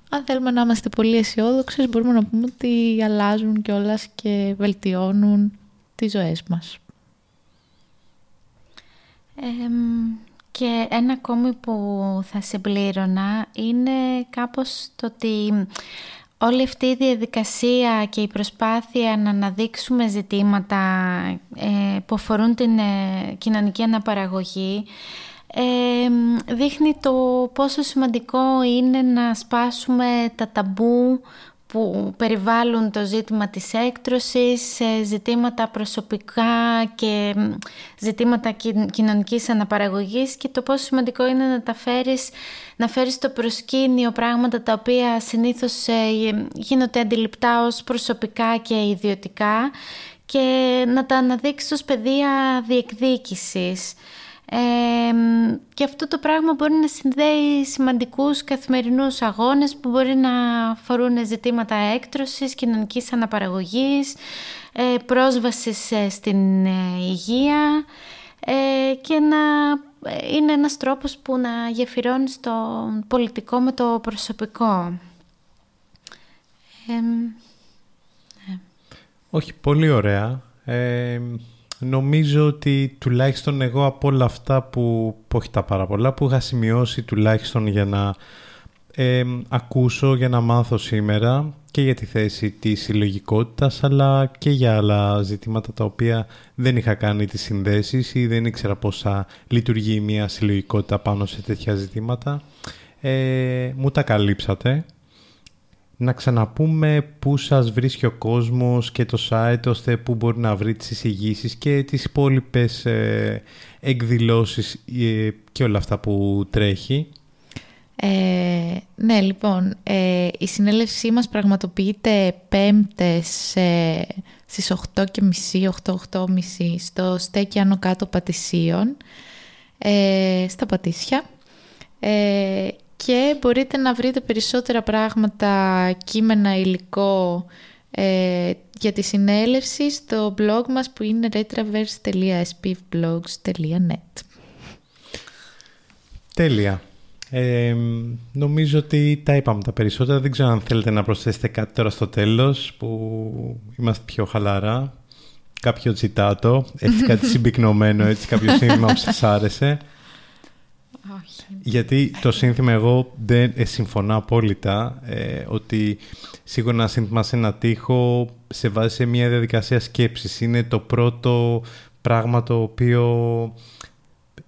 Αν θέλουμε να είμαστε πολύ αισιόδοξες, μπορούμε να πούμε ότι αλλάζουν κιόλας και βελτιώνουν τις ζωές μας. Και ένα ακόμη που θα συμπλήρωνα είναι κάπως το ότι όλη αυτή η διαδικασία και η προσπάθεια να αναδείξουμε ζητήματα ε, που αφορούν την ε, κοινωνική αναπαραγωγή ε, δείχνει το πόσο σημαντικό είναι να σπάσουμε τα ταμπού που περιβάλλουν το ζήτημα της έκτρωσης, ζητήματα προσωπικά και ζητήματα κοινωνικής αναπαραγωγής και το πόσο σημαντικό είναι να τα φέρεις, να φέρεις στο προσκήνιο πράγματα τα οποία συνήθως ε, γίνονται αντιληπτά ως προσωπικά και ιδιωτικά και να τα αναδείξεις ως παιδεία διεκδίκησης και αυτό το πράγμα μπορεί να συνδέει σημαντικούς καθημερινούς αγώνες που μπορεί να αφορούν ζητήματα έκτρωσης, κοινωνικής αναπαραγωγής, ε, πρόσβασης ε, στην ε, υγεία και να είναι ένας τρόπος που να γεφυρώνει το πολιτικό με το προσωπικό. Όχι, πολύ ωραία. Νομίζω ότι τουλάχιστον εγώ από όλα αυτά που, που όχι τα πάρα πολλά, που είχα σημειώσει τουλάχιστον για να ακούσω, για να μάθω σήμερα και για τη θέση της συλλογικότητας, αλλά και για άλλα ζητήματα τα οποία δεν είχα κάνει τις συνδέσεις ή δεν ήξερα πώς θα λειτουργεί μια συλλογικότητα πάνω σε τέτοια ζητήματα. Ε, μου τα καλύψατε να ξαναπούμε πού σας βρίσκει ο κόσμος και το site ώστε πού μπορεί να βρει τις εισηγήσεις και τις υπόλοιπες ε, εκδηλώσεις ε, και όλα αυτά που τρέχει. Ε, ναι, λοιπόν, ε, η συνέλευσή μας πραγματοποιείται πέμπτες ε, στις 8 και μισή, 8-8 μισή στο στέκι άνω κάτω Πατησίων, ε, στα Πατήσια. Ε, και μπορείτε να βρείτε περισσότερα πράγματα, κείμενα, υλικό ε, για τη συνέλευση στο blog μας που είναι retraverse.spvblogs.net Τέλεια. Ε, νομίζω ότι τα είπαμε τα περισσότερα. Δεν ξέρω αν θέλετε να προσθέσετε κάτι τώρα στο τέλος που είμαστε πιο χαλαρά. Κάποιο τσιτάτο, έχει κάτι *laughs* συμπυκνωμένο έτσι, κάποιο σύνθημα που σας άρεσε. Γιατί το σύνθημα εγώ δεν ε, συμφωνώ απόλυτα ε, ότι σίγουρα ένα σύνθημα σε ένα τείχο σε βάζει σε μια διαδικασία σκέψης. Είναι το πρώτο πράγμα το οποίο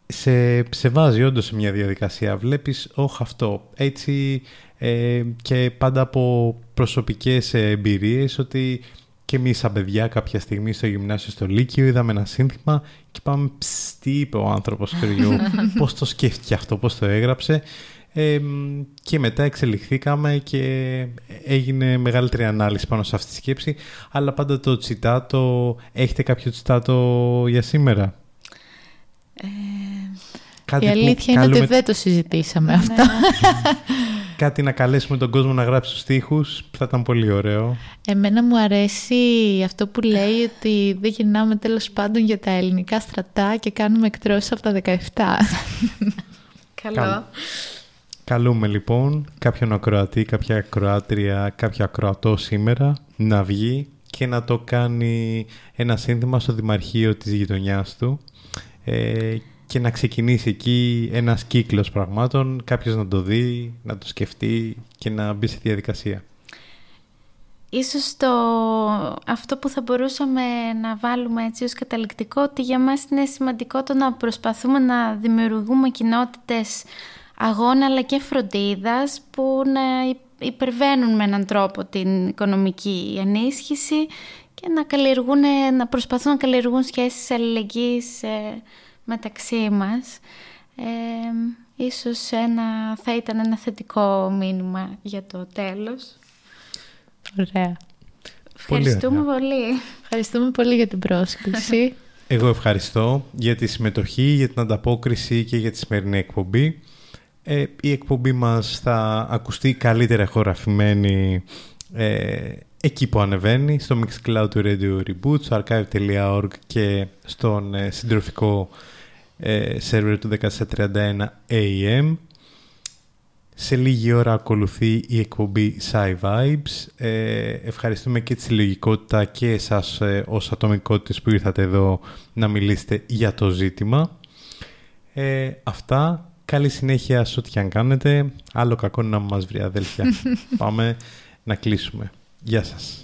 σε, σε βάζει όντως σε μια διαδικασία. Βλέπεις, όχι αυτό. Έτσι ε, και πάντα από προσωπικές εμπειρίες ότι και εμείς σαν παιδιά κάποια στιγμή στο γυμνάσιο στο Λύκειο είδαμε ένα σύνθημα και είπαμε τι είπε ο άνθρωπος *laughs* πώς το σκέφτηκε αυτό, πώς το έγραψε ε, και μετά εξελιχθήκαμε και έγινε μεγαλύτερη ανάλυση πάνω σε αυτή τη σκέψη αλλά πάντα το τσιτάτο, έχετε κάποιο τσιτάτο για σήμερα; Ε, Κάτι η αλήθεια είναι ότι δεν το συζητήσαμε ναι. αυτό. *laughs* Κάτι να καλέσουμε τον κόσμο να γράψει τους στίχους, θα ήταν πολύ ωραίο. Εμένα μου αρέσει αυτό που λέει ότι δεν γυρνάμε τέλος πάντων για τα ελληνικά στρατά και κάνουμε εκτρώσεις από τα 17. Καλό. Καλούμε λοιπόν κάποιον ακροατή, κάποια ακροάτρια, κάποιο ακροατό σήμερα να βγει και να το κάνει ένα σύνθημα στο Δημαρχείο της γειτονιάς του ε, και να ξεκινήσει εκεί ένας κύκλος πραγμάτων, κάποιος να το δει, να το σκεφτεί και να μπει στη διαδικασία. Ίσως το, αυτό που θα μπορούσαμε να βάλουμε έτσι ως καταληκτικό ότι για μας είναι σημαντικό το να προσπαθούμε να δημιουργούμε κοινότητες αγώνα αλλά και φροντίδας που να υπερβαίνουν με έναν τρόπο την οικονομική ενίσχυση και να, καλλιεργούν, να προσπαθούν να καλλιεργούν σχέσεις αλληλεγγύης ε, μεταξύ μας. Ε, ίσως ένα, θα ήταν ένα θετικό μήνυμα για το τέλος. Ωραία. Ευχαριστούμε πολύ. Ευχαριστούμε πολύ για την πρόσκληση. Εγώ ευχαριστώ για τη συμμετοχή, για την ανταπόκριση και για τη σημερινή εκπομπή. Ε, η εκπομπή μας θα ακουστεί καλύτερα χωραφημένη ε, εκεί που ανεβαίνει, στο Mixcloud του Radio Reboot, στο archive.org και στον ε, συντροφικό ε, σερβερ του 1431 AM. Σε λίγη ώρα ακολουθεί η εκπομπή Sci Vibes. Ε, ευχαριστούμε και τη συλλογικότητα και εσάς ε, ως ατομικότητες που ήρθατε εδώ να μιλήσετε για το ζήτημα. Ε, αυτά. Καλή συνέχεια σε ό,τι αν κάνετε. Άλλο κακό να μας βρει αδέλφια. *laughs* Πάμε να κλείσουμε. Γεια σας.